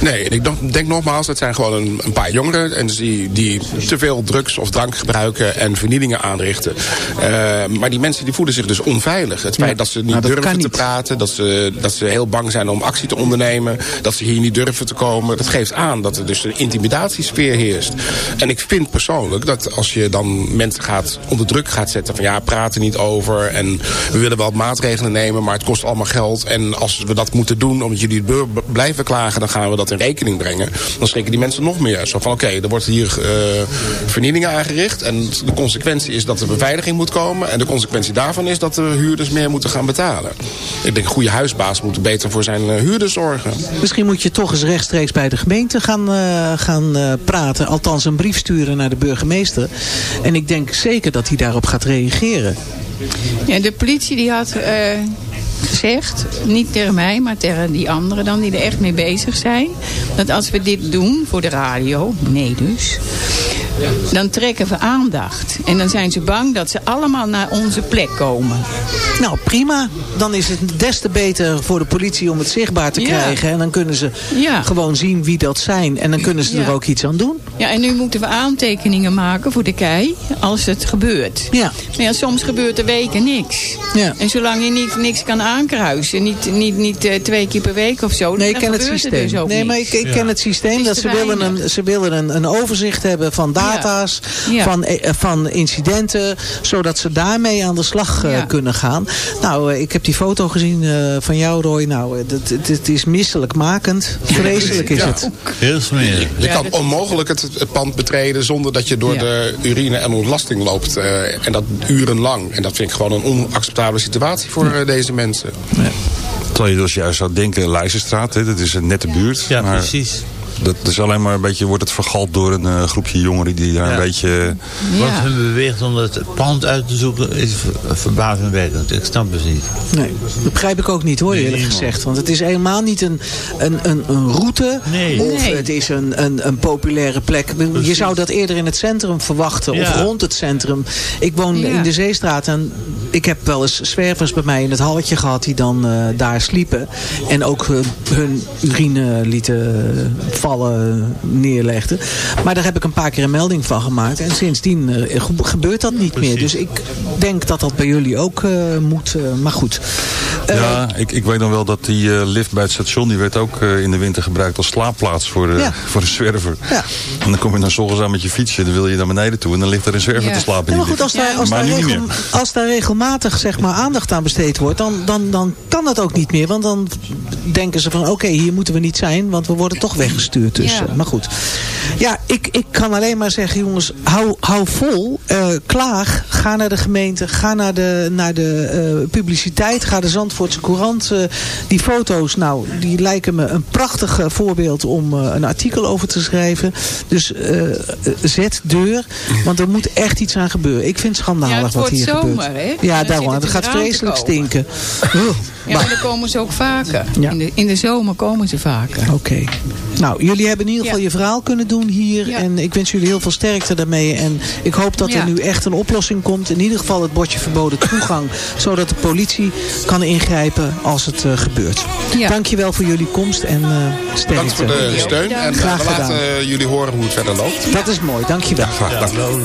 Nee, ik denk, denk nogmaals, het zijn gewoon een, een paar jongeren en die, die te veel drugs of drank gebruiken en vernielingen aanrichten. Eh, maar die mensen die voelen zich dus onveilig. Het feit dat ze niet
Nou, dat
durven te
niet.
praten, dat ze, dat ze heel bang zijn om actie te ondernemen, dat ze hier niet durven te komen, dat geeft aan dat er dus een intimidatiesfeer heerst. En ik vind persoonlijk dat als je dan mensen gaat onder druk gaat zetten van ja, praat er niet over en we willen wel maatregelen nemen, maar het kost allemaal geld en als we dat moeten doen omdat jullie blijven klagen, dan gaan we dat in rekening brengen. Dan schrikken die mensen nog meer. Zo van oké, er wordt hier eh, vernielingen aangericht en de consequentie is dat er beveiliging moet komen en de consequentie daarvan is dat de huurders meer moeten gaan betalen. Ik denk een goede huisbaas moet beter voor zijn eh, huurders zorgen.
Misschien moet je toch eens rechtstreeks bij de gemeente gaan, eh, gaan praten. Althans een brief sturen naar de burgemeester. En ik denk zeker dat hij daarop gaat reageren.
Ja, de politie die had eh, gezegd, niet tegen mij, maar tegen die anderen dan, die er echt mee bezig zijn. Dat als we dit doen voor de radio, nee dus, dan trekken we aandacht. En dan zijn ze bang dat ze allemaal naar onze plek komen.
Nou, prima. Dan is het des te beter voor de politie om het zichtbaar te
Ja.
krijgen. En dan kunnen ze
Ja.
gewoon zien wie dat zijn. En dan kunnen ze er ook iets aan doen.
Ja, en nu moeten we aantekeningen maken voor de kei als het gebeurt.
Ja.
Maar ja, soms gebeurt er weken niks.
Ja.
En zolang je niet, niks kan aankruisen, niet, niet, niet eh, twee keer per week of zo,
Nee, ik
dan
ken het systeem.
dus ook
nee, maar ik, ik ken het systeem.
Het
Dat ze willen, een, ze willen een, een overzicht hebben van data's,
Ja.
Van, eh, van incidenten, zodat ze daarmee aan de slag eh,
Ja.
kunnen gaan. Nou, eh, ik heb die foto gezien eh, van jou, Roy. Nou, dat, het, is misselijkmakend. Vreselijk is
Ja.
het.
Heel smerig.
Je kan onmogelijk het, het pand betreden zonder dat je door
Ja.
de urine en ontlasting loopt. eh, en dat urenlang. En dat vind ik gewoon een onacceptabele situatie voor deze mensen.
Terwijl je dus juist zou denken, Leijzenstraat, hè, dat is een nette buurt.
Ja,
maar
precies.
Dat is alleen maar een beetje, wordt het vergald door een eh, groepje jongeren die daar
Ja.
een beetje...
Wat hun beweegt om het pand uit te zoeken is ver- verbazingwekkend. Ik snap het niet.
Nee, dat begrijp ik ook niet hoor,
Nee,
eerlijk
niemand.
gezegd. Want het is helemaal niet een, een, een, een route.
Nee.
Of
Nee.
het is een, een, een populaire plek. Je
Precies.
zou dat eerder in het centrum verwachten. Of rond het centrum. Ik woon
Ja.
in de Zeestraat. En ik heb wel eens zwervers bij mij in het halletje gehad. Die dan eh, daar sliepen. En ook hun, hun urine lieten eh, vallen, neerlegden. Maar daar heb ik een paar keer een melding van gemaakt. En sindsdien eh, ge- gebeurt dat niet meer. Dus ik denk dat dat bij jullie ook eh, moet. eh, maar goed.
Ja, ik, ik weet nog wel dat die eh, lift bij het station... die werd ook eh, in de winter gebruikt als slaapplaats voor,
Ja. (laughs)
voor een zwerver.
Ja.
En dan kom je dan s ochtends aan met je fietsje... dan wil je naar beneden toe en dan ligt er een zwerver
Ja.
te slapen.
Ja, maar goed, als daar, als,
Maar
daar regel- als daar regelmatig zeg maar, aandacht aan besteed wordt, dan, dan, dan kan dat ook niet meer. Want dan denken ze van, oké, hier moeten we niet zijn, want we worden toch (clears throat) weggestuurd.
Ja.
eh, maar goed. Ja, ik, ik kan alleen maar zeggen, jongens, hou, hou vol, eh, klaag, ga naar de gemeente, ga naar de, naar de eh, publiciteit, ga de Zandvoortse Courant. eh, die foto's, nou, die lijken me een prachtig voorbeeld om een artikel over te schrijven. Dus zet deur, want er moet echt iets aan gebeuren. Ik vind het schandalig
Ja, het
wat hier
zomer,
gebeurt.
hè?
Ja, daarom. Het
het
gaat vreselijk stinken.
Ja, maar dan komen ze ook vaker.
Ja.
In, de, in de zomer komen ze vaker.
Oké. Nou, jullie hebben in ieder geval
Ja.
je verhaal kunnen doen hier.
Ja.
En ik wens jullie heel veel sterkte daarmee. En ik hoop dat er
Ja.
nu echt een oplossing komt. In ieder geval het bordje verboden toegang. (laughs) zodat de politie kan ingrijpen als het eh, gebeurt.
Ja.
Dankjewel voor jullie komst en eh sterkte.
Dank voor de steun. En eh,
Graag
we laten
gedaan.
jullie horen hoe het verder loopt.
Dat is mooi, dankjewel.
Graag, dank.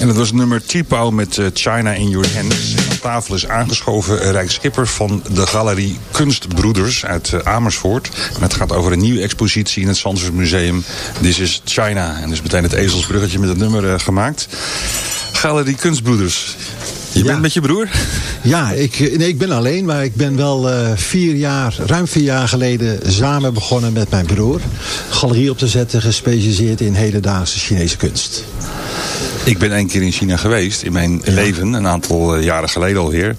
En dat was nummer T-Pow met eh, China in Your Hands. En aan tafel is aangeschoven Rijk Schipper van de galerie Kunstbroeders uit eh, Amersfoort. En het gaat over een nieuwe expositie in het Zandvoort Museum. This is China. En dus meteen het ezelsbruggetje met het nummer eh, gemaakt. Galerie Kunstbroeders. Je bent met je broer?
Ja, ik, nee, ik ben alleen, maar ik ben wel vier jaar, ruim vier jaar geleden samen begonnen met mijn broer. Galerie op te zetten, gespecialiseerd in hedendaagse Chinese kunst.
Ik ben één keer in China geweest in mijn leven, een aantal eh, jaren geleden alweer.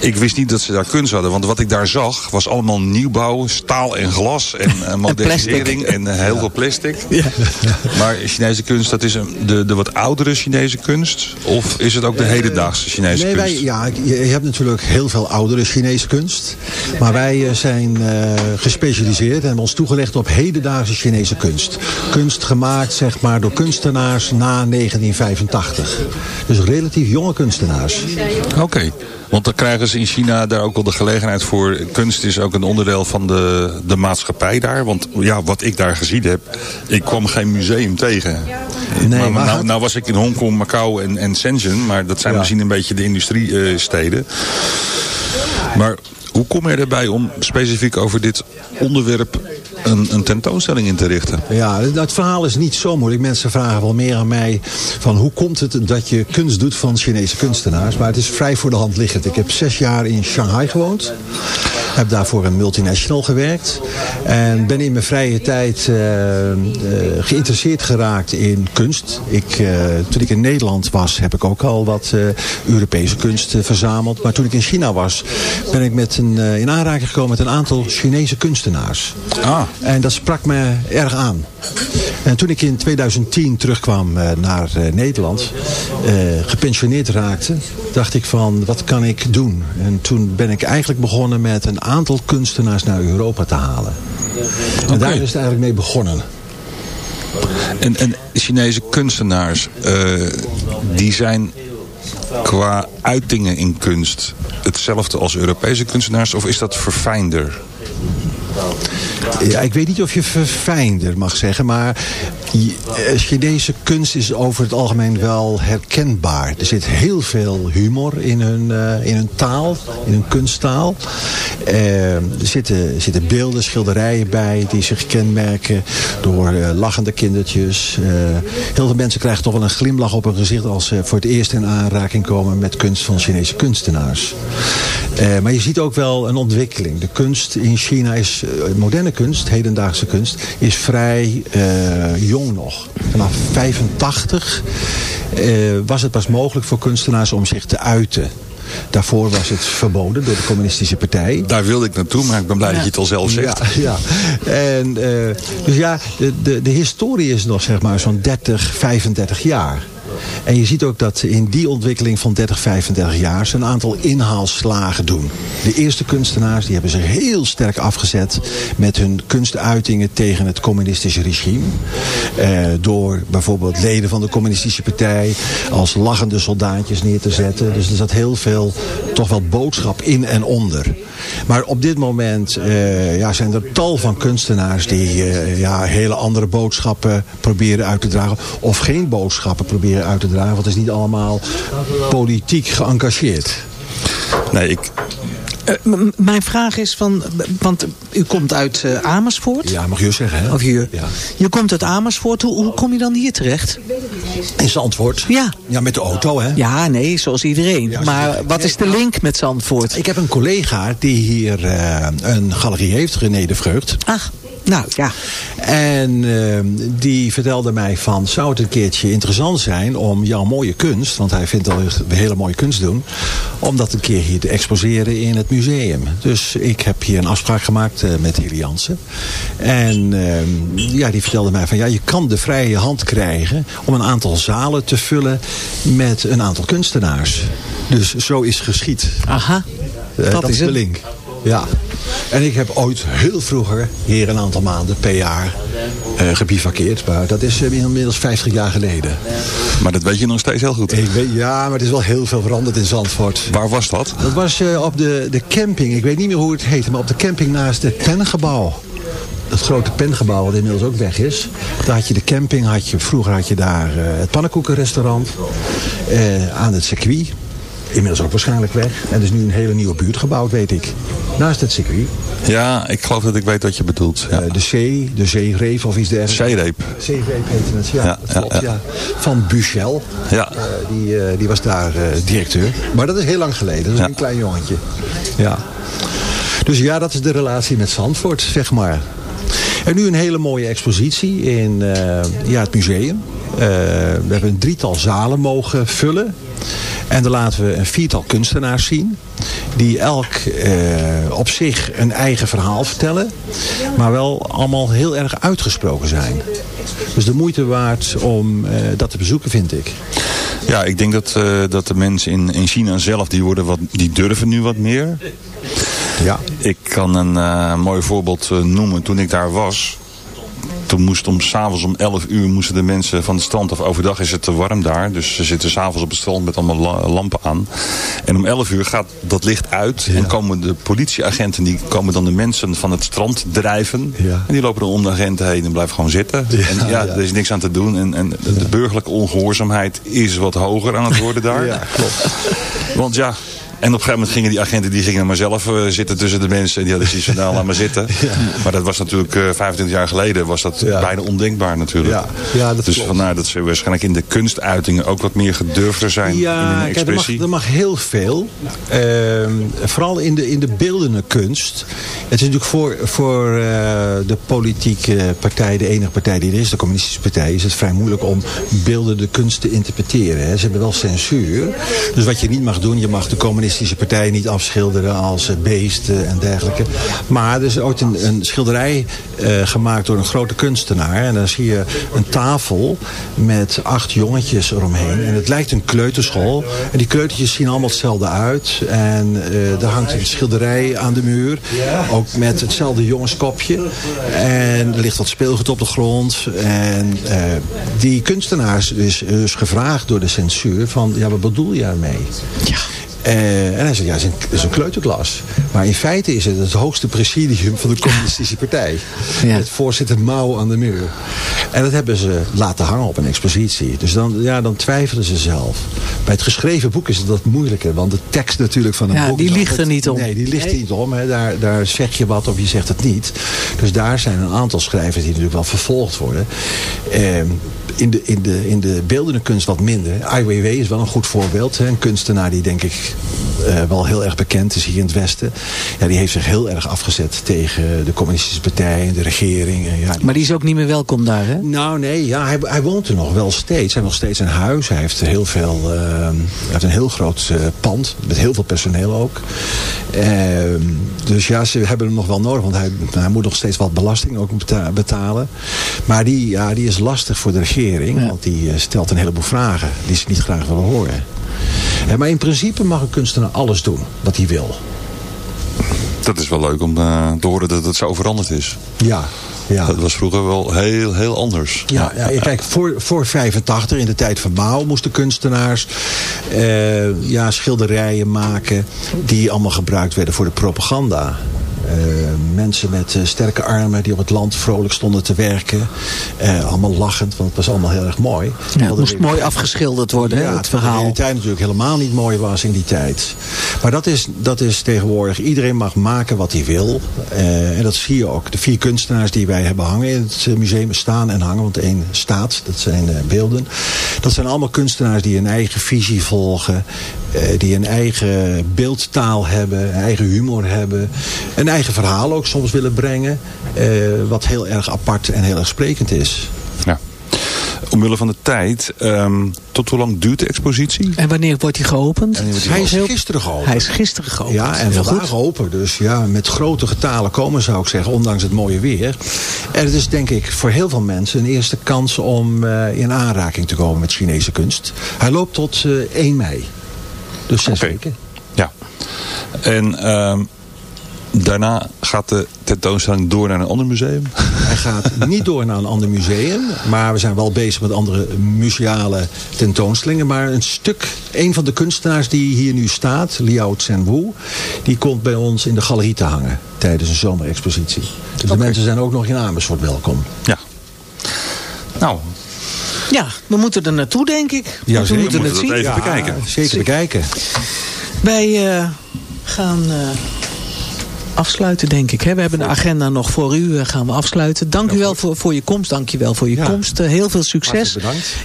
Ik wist niet dat ze daar kunst hadden, want wat ik daar zag was allemaal nieuwbouw, staal en glas en eh, (laughs) modernisering en, eh, heel veel plastic. (laughs) Maar Chinese kunst, dat is een, de, de wat oudere Chinese kunst? Of is het ook de hedendaagse Chinese
nee,
kunst?
Wij, ja, je, hebt natuurlijk heel veel oudere Chinese kunst. Maar wij eh, zijn eh, gespecialiseerd en hebben ons toegelegd op hedendaagse Chinese kunst. Kunst gemaakt zeg maar, door kunstenaars na 1985. Dus relatief jonge kunstenaars.
Oké. Want dan krijgen ze in China daar ook wel de gelegenheid voor. Kunst is ook een onderdeel van de, de maatschappij daar. Want ja, wat ik daar gezien heb, ik kwam geen museum tegen.
Nee,
maar,
maar
nou, nou was ik in Hongkong, Macau en, en Shenzhen. Maar dat zijn
Ja.
misschien een beetje de industriesteden. maar hoe kom je erbij om specifiek over dit onderwerp een, een tentoonstelling in te richten?
Ja, dat verhaal is niet zo moeilijk. Mensen vragen wel meer aan mij van hoe komt het dat je kunst doet van Chinese kunstenaars. Maar het is vrij voor de hand liggend. Ik heb zes jaar in Shanghai gewoond. Heb daar voor een multinational gewerkt. En ben in mijn vrije tijd eh, eh, geïnteresseerd geraakt in kunst. Ik, eh, toen ik in Nederland was, heb ik ook al wat Europese kunst verzameld. Maar toen ik in China was, ben ik met een, eh, in aanraking gekomen met een aantal Chinese kunstenaars.
Ah.
En dat sprak me erg aan. En toen ik in 2010 terugkwam eh, naar eh, Nederland, gepensioneerd raakte, dacht ik van wat kan ik doen? En toen ben ik eigenlijk begonnen met een aantal kunstenaars naar Europa te halen. En daar is het eigenlijk mee begonnen.
En, en Chinese kunstenaars, die zijn qua uitingen in kunst hetzelfde als Europese kunstenaars? Of is dat verfijnder?
Ja, ik weet niet of je verfijnder mag zeggen, maar eh, Chinese kunst is over het algemeen wel herkenbaar. Er zit heel veel humor in hun, eh, in hun taal, in hun kunsttaal. Eh, er zitten, zitten beelden, schilderijen bij die zich kenmerken door lachende kindertjes. Heel veel mensen krijgen toch wel een glimlach op hun gezicht als ze voor het eerst in aanraking komen met kunst van Chinese kunstenaars. Maar je ziet ook wel een ontwikkeling. De kunst in China is, moderne kunst, hedendaagse kunst, is vrij eh, jong nog. Vanaf 85 eh, was het pas mogelijk voor kunstenaars om zich te uiten. Daarvoor was het verboden door de communistische partij.
Daar wilde ik naartoe, maar ik ben blij dat je het al zelf zegt.
Ja, (laughs) ja. En, eh, dus ja, de, de, de historie is nog zeg maar zo'n 30, 35 jaar. En je ziet ook dat in die ontwikkeling van 30, 35 jaar ze een aantal inhaalslagen doen. De eerste kunstenaars die hebben zich heel sterk afgezet met hun kunstuitingen tegen het communistische regime. Eh, door bijvoorbeeld leden van de communistische partij als lachende soldaatjes neer te zetten. Dus er zat heel veel toch wel boodschap in en onder. Maar op dit moment eh, ja, zijn er tal van kunstenaars die eh, ja, hele andere boodschappen proberen uit te dragen. Of geen boodschappen proberen uit te dragen. Want het is niet allemaal politiek geëngageerd.
Nee, ik,
Eh, m- mijn vraag is van, want u komt uit eh, Amersfoort.
Ja, mag je zeggen hè?
Of je,
Ja.
je komt uit Amersfoort. Hoe, hoe kom je dan hier terecht?
In Zandvoort?
Ja.
Ja, met de auto hè?
Ja, nee, zoals iedereen.
Ja,
maar wat is de link met Zandvoort?
Ik heb een collega die hier eh, een galerie heeft, René de Vreugd.
Ach, nou ja.
En eh, die vertelde mij van, zou het een keertje interessant zijn om jouw mooie kunst, want hij vindt al hele mooie kunst doen, om dat een keer hier te exposeren in het museum. Dus ik heb hier een afspraak gemaakt eh, met Hilly Jansen. En eh, ja, die vertelde mij van, ja, je kan de vrije hand krijgen om een aantal zalen te vullen met een aantal kunstenaars. Dus zo is geschied.
Aha,
Eh,
dat,
dat
is
de
het.
link. Ja. En ik heb ooit heel vroeger hier een aantal maanden per jaar eh gebivakkeerd. Maar dat is eh, inmiddels 50 jaar geleden.
maar dat weet je nog steeds heel goed.
Ik weet, ja, maar het is wel heel veel veranderd in Zandvoort.
Waar was dat?
Dat was eh, op de, de camping. Ik weet niet meer hoe het heette. Maar op de camping naast het pennengebouw. dat grote pengebouw wat inmiddels ook weg is. Daar had je de camping, had je, vroeger had je daar het pannenkoekenrestaurant. aan het circuit. Inmiddels ook waarschijnlijk weg. En er is nu een hele nieuwe buurt gebouwd, weet ik. Naast het circuit.
Ja, ik geloof dat ik weet wat je bedoelt. Ja.
Eh, de zee, de zeereef of iets dergelijks.
Zeereep.
Zeereep heette het, ja.
Ja,
dat klopt,
ja.
Van Buchel.
Ja.
Eh, die, eh, die was daar directeur. Maar dat is heel lang geleden. Dat is een klein jongetje. Ja. Dus ja, dat is de relatie met Zandvoort, zeg maar. En nu een hele mooie expositie in ja, het museum. We hebben een drietal zalen mogen vullen. En dan laten we een viertal kunstenaars zien. Die elk eh, op zich een eigen verhaal vertellen. Maar wel allemaal heel erg uitgesproken zijn. Dus de moeite waard om eh, dat te bezoeken, vind ik.
Ja, ik denk dat, eh, dat de mensen in, in China zelf, die, worden wat, die durven nu wat meer.
Ja.
Ik kan een mooi voorbeeld noemen. Toen ik daar was, toen moest om s'avonds om 11 uur moesten de mensen van het strand af. Overdag is het te warm daar. Dus ze zitten s'avonds op het strand met allemaal la- lampen aan. En om 11 uur gaat dat licht uit. En komen de politieagenten, die komen dan de mensen van het strand drijven.
Ja.
En die lopen dan om de agenten heen en blijven gewoon zitten.
Ja,
en ja,
ja.
er is niks aan te doen. En, en de burgerlijke ongehoorzaamheid is wat hoger aan het worden daar.
Ja, klopt.
Want ja, en op een gegeven moment gingen die agenten die gingen maar zelf eh, zitten tussen de mensen. En die hadden zoiets van, nou, laat maar zitten. (laughs) Maar dat was natuurlijk eh 25 jaar geleden was dat
Ja.
bijna ondenkbaar natuurlijk.
Ja, ja, dat
dus vandaar dat ze waarschijnlijk in de kunstuitingen ook wat meer gedurfder zijn in
Ja,
hun
er
expressie.
er mag heel veel. Ehm, vooral in de, in de beeldende kunst. Het is natuurlijk voor, voor eh, de politieke partij, de enige partij die er is, de communistische partij, is het vrij moeilijk om beeldende kunst te interpreteren. Hè. Ze hebben wel censuur. Dus wat je niet mag doen, je mag de communistische partij niet afschilderen als eh, beesten en dergelijke. Maar er is ooit een, schilderij eh, gemaakt door een grote kunstenaar. En dan zie je een tafel met acht jongetjes eromheen. En het lijkt een kleuterschool. En die kleutertjes zien allemaal hetzelfde uit. En eh er hangt een schilderij aan de muur. Ook met hetzelfde jongenskopje. En er ligt wat speelgoed op de grond. En die kunstenaar is dus gevraagd door de censuur van... Ja, wat bedoel je ermee? Ja. Eh, en hij zei, ja, het is, een, het is een kleuterklas. Maar in feite is het het hoogste presidium van de communistische partij.
Ja.
Het voorzitter Mao aan de muur. En dat hebben ze laten hangen op een expositie. Dus dan, ja, dan twijfelen ze zelf. Bij het geschreven boek is het wat moeilijker. Want de tekst natuurlijk van een
Ja,
boek...
die ligt
altijd-
er niet om.
Nee, die ligt er niet om. Hè. Daar, daar zeg je wat of je zegt het niet. Dus daar zijn een aantal schrijvers die natuurlijk wel vervolgd worden. Ehm, in de, in, de, in de beeldende kunst wat minder. Ai Weiwei is wel een goed voorbeeld. Hè. Een kunstenaar die denk ik eh, wel heel erg bekend is hier in het Westen. Ja, die heeft zich heel erg afgezet tegen de communistische partij en de regering. En ja,
Maar die is ook niet meer welkom daar, hè?
nou nee, ja, hij, hij woont er nog wel steeds. Hij heeft nog steeds een huis. Hij heeft heel veel, eh, hij heeft een heel groot eh, pand. Met heel veel personeel ook. Ehm, dus ja, ze hebben hem nog wel nodig. Want hij, hij moet nog steeds wat belasting ook beta- betalen. Maar die, ja, die is lastig voor de regering. Want die eh, stelt een heleboel vragen die ze niet graag willen horen. Eh, maar in principe mag een kunstenaar alles doen wat hij wil.
Dat is wel leuk om eh, te horen dat het zo veranderd is.
Ja, ja.
Dat was vroeger wel heel, heel anders.
Ja, ja, ja, kijk, voor, voor 85, in de tijd van Mao, moesten kunstenaars eh, ja, schilderijen maken die allemaal gebruikt werden voor de propaganda. Eh, mensen met eh, sterke armen die op het land vrolijk stonden te werken. Eh, allemaal lachend, want het was allemaal heel erg mooi.
Ja, het moest mooi afgeschilderd worden,
ja,
het
terwijl
verhaal.
De realiteit natuurlijk helemaal niet mooi was in die tijd. Maar dat is, dat is tegenwoordig. Iedereen mag maken wat hij wil. En dat zie je ook. De vier kunstenaars die wij hebben hangen in het museum staan en hangen. Want één staat, dat zijn beelden. Dat zijn allemaal kunstenaars die een eigen visie volgen. Eh, die een eigen beeldtaal hebben. Een eigen humor hebben. Een eigen verhaal ook soms willen brengen. eh, wat heel erg apart en heel erg sprekend is.
Ja. Omwille van de tijd, ehm, tot hoe lang duurt de expositie?
En wanneer wordt hij geopend?
Hij is gisteren geopend.
Hij is gisteren geopend.
Ja, en
Heel
vandaag
goed.
open. Dus ja, met grote getalen komen zou ik zeggen, ondanks het mooie weer. En het is denk ik voor heel veel mensen een eerste kans om eh, in aanraking te komen met Chinese kunst. Hij loopt tot eh, 1 mei. Dus zes weken.
Ja. En ehm, daarna gaat de tentoonstelling door naar een ander museum?
Hij gaat (laughs) niet door naar een ander museum. Maar we zijn wel bezig met andere museale tentoonstellingen. Maar een stuk, een van de kunstenaars die hier nu staat, Liao Wu, die komt bij ons in de galerie te hangen tijdens een zomerexpositie. Dus de mensen zijn ook nog in Amersfoort welkom.
Ja. Nou,
Ja, we moeten er naartoe, denk ik.
Ja,
we moeten
We
het zien.
even bekijken.
Zeker bekijken.
Wij eh, gaan eh, afsluiten, denk ik. Hè? We hebben de agenda nog voor u. eh, gaan we afsluiten. Dank u wel voor, voor je komst. Dank je wel voor je
Ja.
komst. Heel veel succes.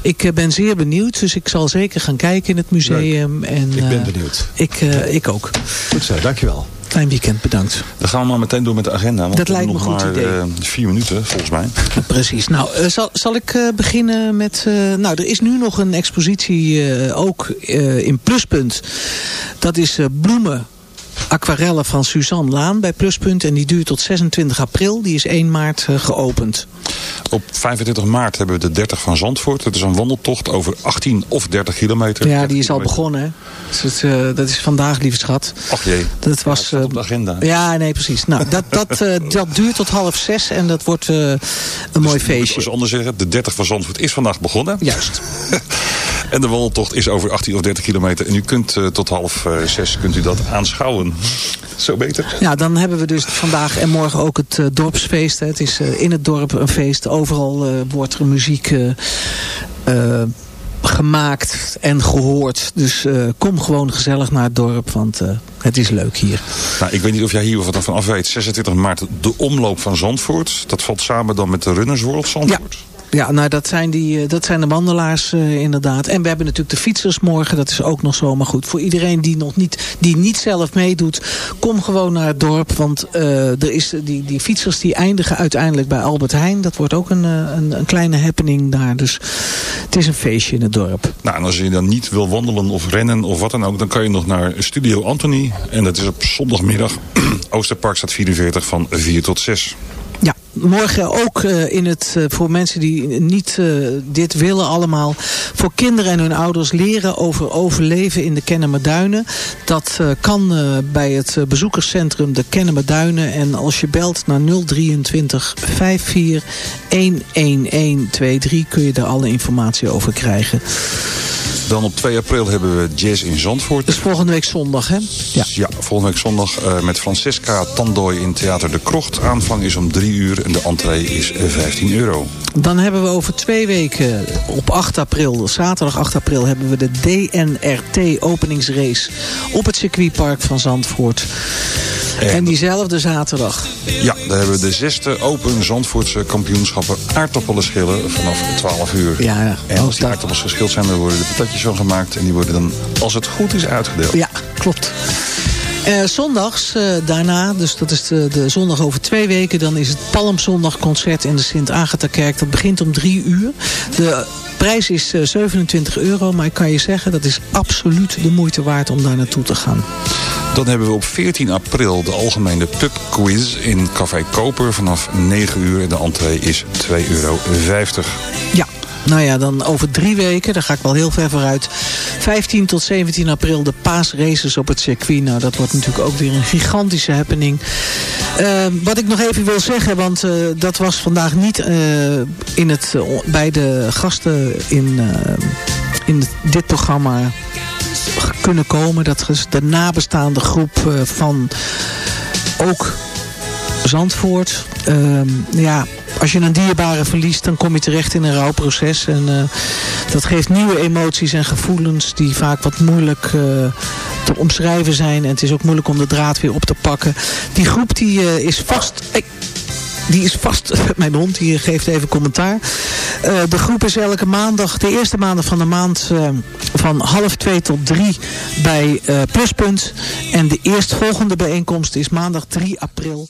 Ik ben zeer benieuwd. Dus ik zal zeker gaan kijken in het museum. En,
Ik ben benieuwd.
Ik, ik ook.
Goed zo, dankjewel.
Fijn weekend, bedankt.
dan gaan we maar meteen door met de agenda. Want
Dat lijkt me
nog
een goed
maar,
idee.
eh, vier minuten, volgens mij. (laughs)
Precies. Nou, eh, zal, zal ik eh, beginnen met... nou, er is nu nog een expositie ook in Pluspunt. Dat is bloemen. Aquarellen van Suzanne Laan bij Pluspunt. En die duurt tot 26 april. Die is 1 maart eh, geopend.
Op 25 maart hebben we de 30 van Zandvoort. Dat is een wandeltocht over 18 of 30 kilometer.
Ja, die is al begonnen. Dus het, eh, dat is vandaag, lieve schat.
Ach jee.
Dat was,
staat op de
eh,
agenda.
Ja, nee, precies. Nou, dat, dat, (laughs) dat duurt tot half zes en dat wordt een mooi feestje.
Dus anders zeggen, de 30 van Zandvoort is vandaag begonnen.
Juist. (laughs)
en de wandeltocht is over 18 of 30 kilometer. En u kunt eh, tot half eh, zes kunt u dat aanschouwen. Zo beter.
Ja, dan hebben we dus vandaag en morgen ook het eh, dorpsfeest. Hè. Het is in het dorp een feest. Overal wordt er muziek gemaakt en gehoord. Dus kom gewoon gezellig naar het dorp, want het is leuk hier.
Nou, ik weet niet of jij hier wat van af weet. 26 maart de omloop van Zandvoort. Dat valt samen dan met de Runners World Zandvoort.
Ja, nou dat zijn, die, eh, dat zijn de wandelaars eh, inderdaad. En we hebben natuurlijk de fietsers morgen. Dat is ook nog zo. Maar goed, voor iedereen die nog niet, die niet zelf meedoet. Kom gewoon naar het dorp. Want eh, er is, die, die fietsers die eindigen uiteindelijk bij Albert Heijn. Dat wordt ook een, een, een kleine happening daar. Dus het is een feestje in het dorp.
Nou, en als je dan niet wil wandelen of rennen of wat dan ook... dan kan je nog naar Studio Anthony. En dat is op zondagmiddag. (clears throat) Oosterparkstraat 44 van 4 tot 6.
Ja, morgen ook eh, in het, eh, voor mensen die niet eh, dit willen allemaal. Voor kinderen en hun ouders leren over overleven in de Kennemerduinen. Dat kan bij het bezoekerscentrum de Kennemerduinen. En als je belt naar 023 54 11123 kun je daar alle informatie over krijgen.
Dan op 2 april hebben we Jazz in Zandvoort.
Dus volgende week zondag hè? Ja.
Ja, volgende week zondag eh, met Francesca Tandooi in Theater De Krocht. Aanvang is om 3 uur en de entree is eh, 15 euro.
Dan hebben we over twee weken, op 8 april, zaterdag 8 april, hebben we de DNRT openingsrace op het circuitpark van Zandvoort. En diezelfde zaterdag.
Ja, daar hebben we de zesde Open Zandvoortse kampioenschappen aardappelen schillen vanaf 12 uur.
Ja, ja.
En als die aardappels geschild zijn, dan worden de patatjes van gemaakt. En die worden dan, als het goed is, uitgedeeld.
Ja, klopt. Eh, zondags eh, daarna, dus dat is de, de zondag over twee weken... dan is het Palmzondagconcert in de Sint-Agatha-kerk. Dat begint om drie uur. De prijs is eh, 27 euro, maar ik kan je zeggen... dat is absoluut de moeite waard om daar naartoe te gaan.
Dan hebben we op 14 april de algemene pubquiz in Café Koper vanaf 9 uur. De entree is 2,50 euro.
Ja, nou ja, dan over drie weken, daar ga ik wel heel ver vooruit. 15 tot 17 april de paasraces op het circuit. Nou, dat wordt natuurlijk ook weer een gigantische happening. Eh, wat ik nog even wil zeggen, want eh, dat was vandaag niet eh, in het, eh, bij de gasten in, in dit programma kunnen komen. Dat is de nabestaande groep van ook Zandvoort. Ehm, ja, als je een dierbare verliest, dan kom je terecht in een rouwproces. En eh, dat geeft nieuwe emoties en gevoelens die vaak wat moeilijk eh, te omschrijven zijn. En het is ook moeilijk om de draad weer op te pakken. Die groep die eh, is vast... Die is vast, (laughs) mijn hond die geeft even commentaar. De groep is elke maandag, de eerste maandag van de maand, van half twee tot drie bij Pluspunt. En de eerstvolgende bijeenkomst is maandag 3 april.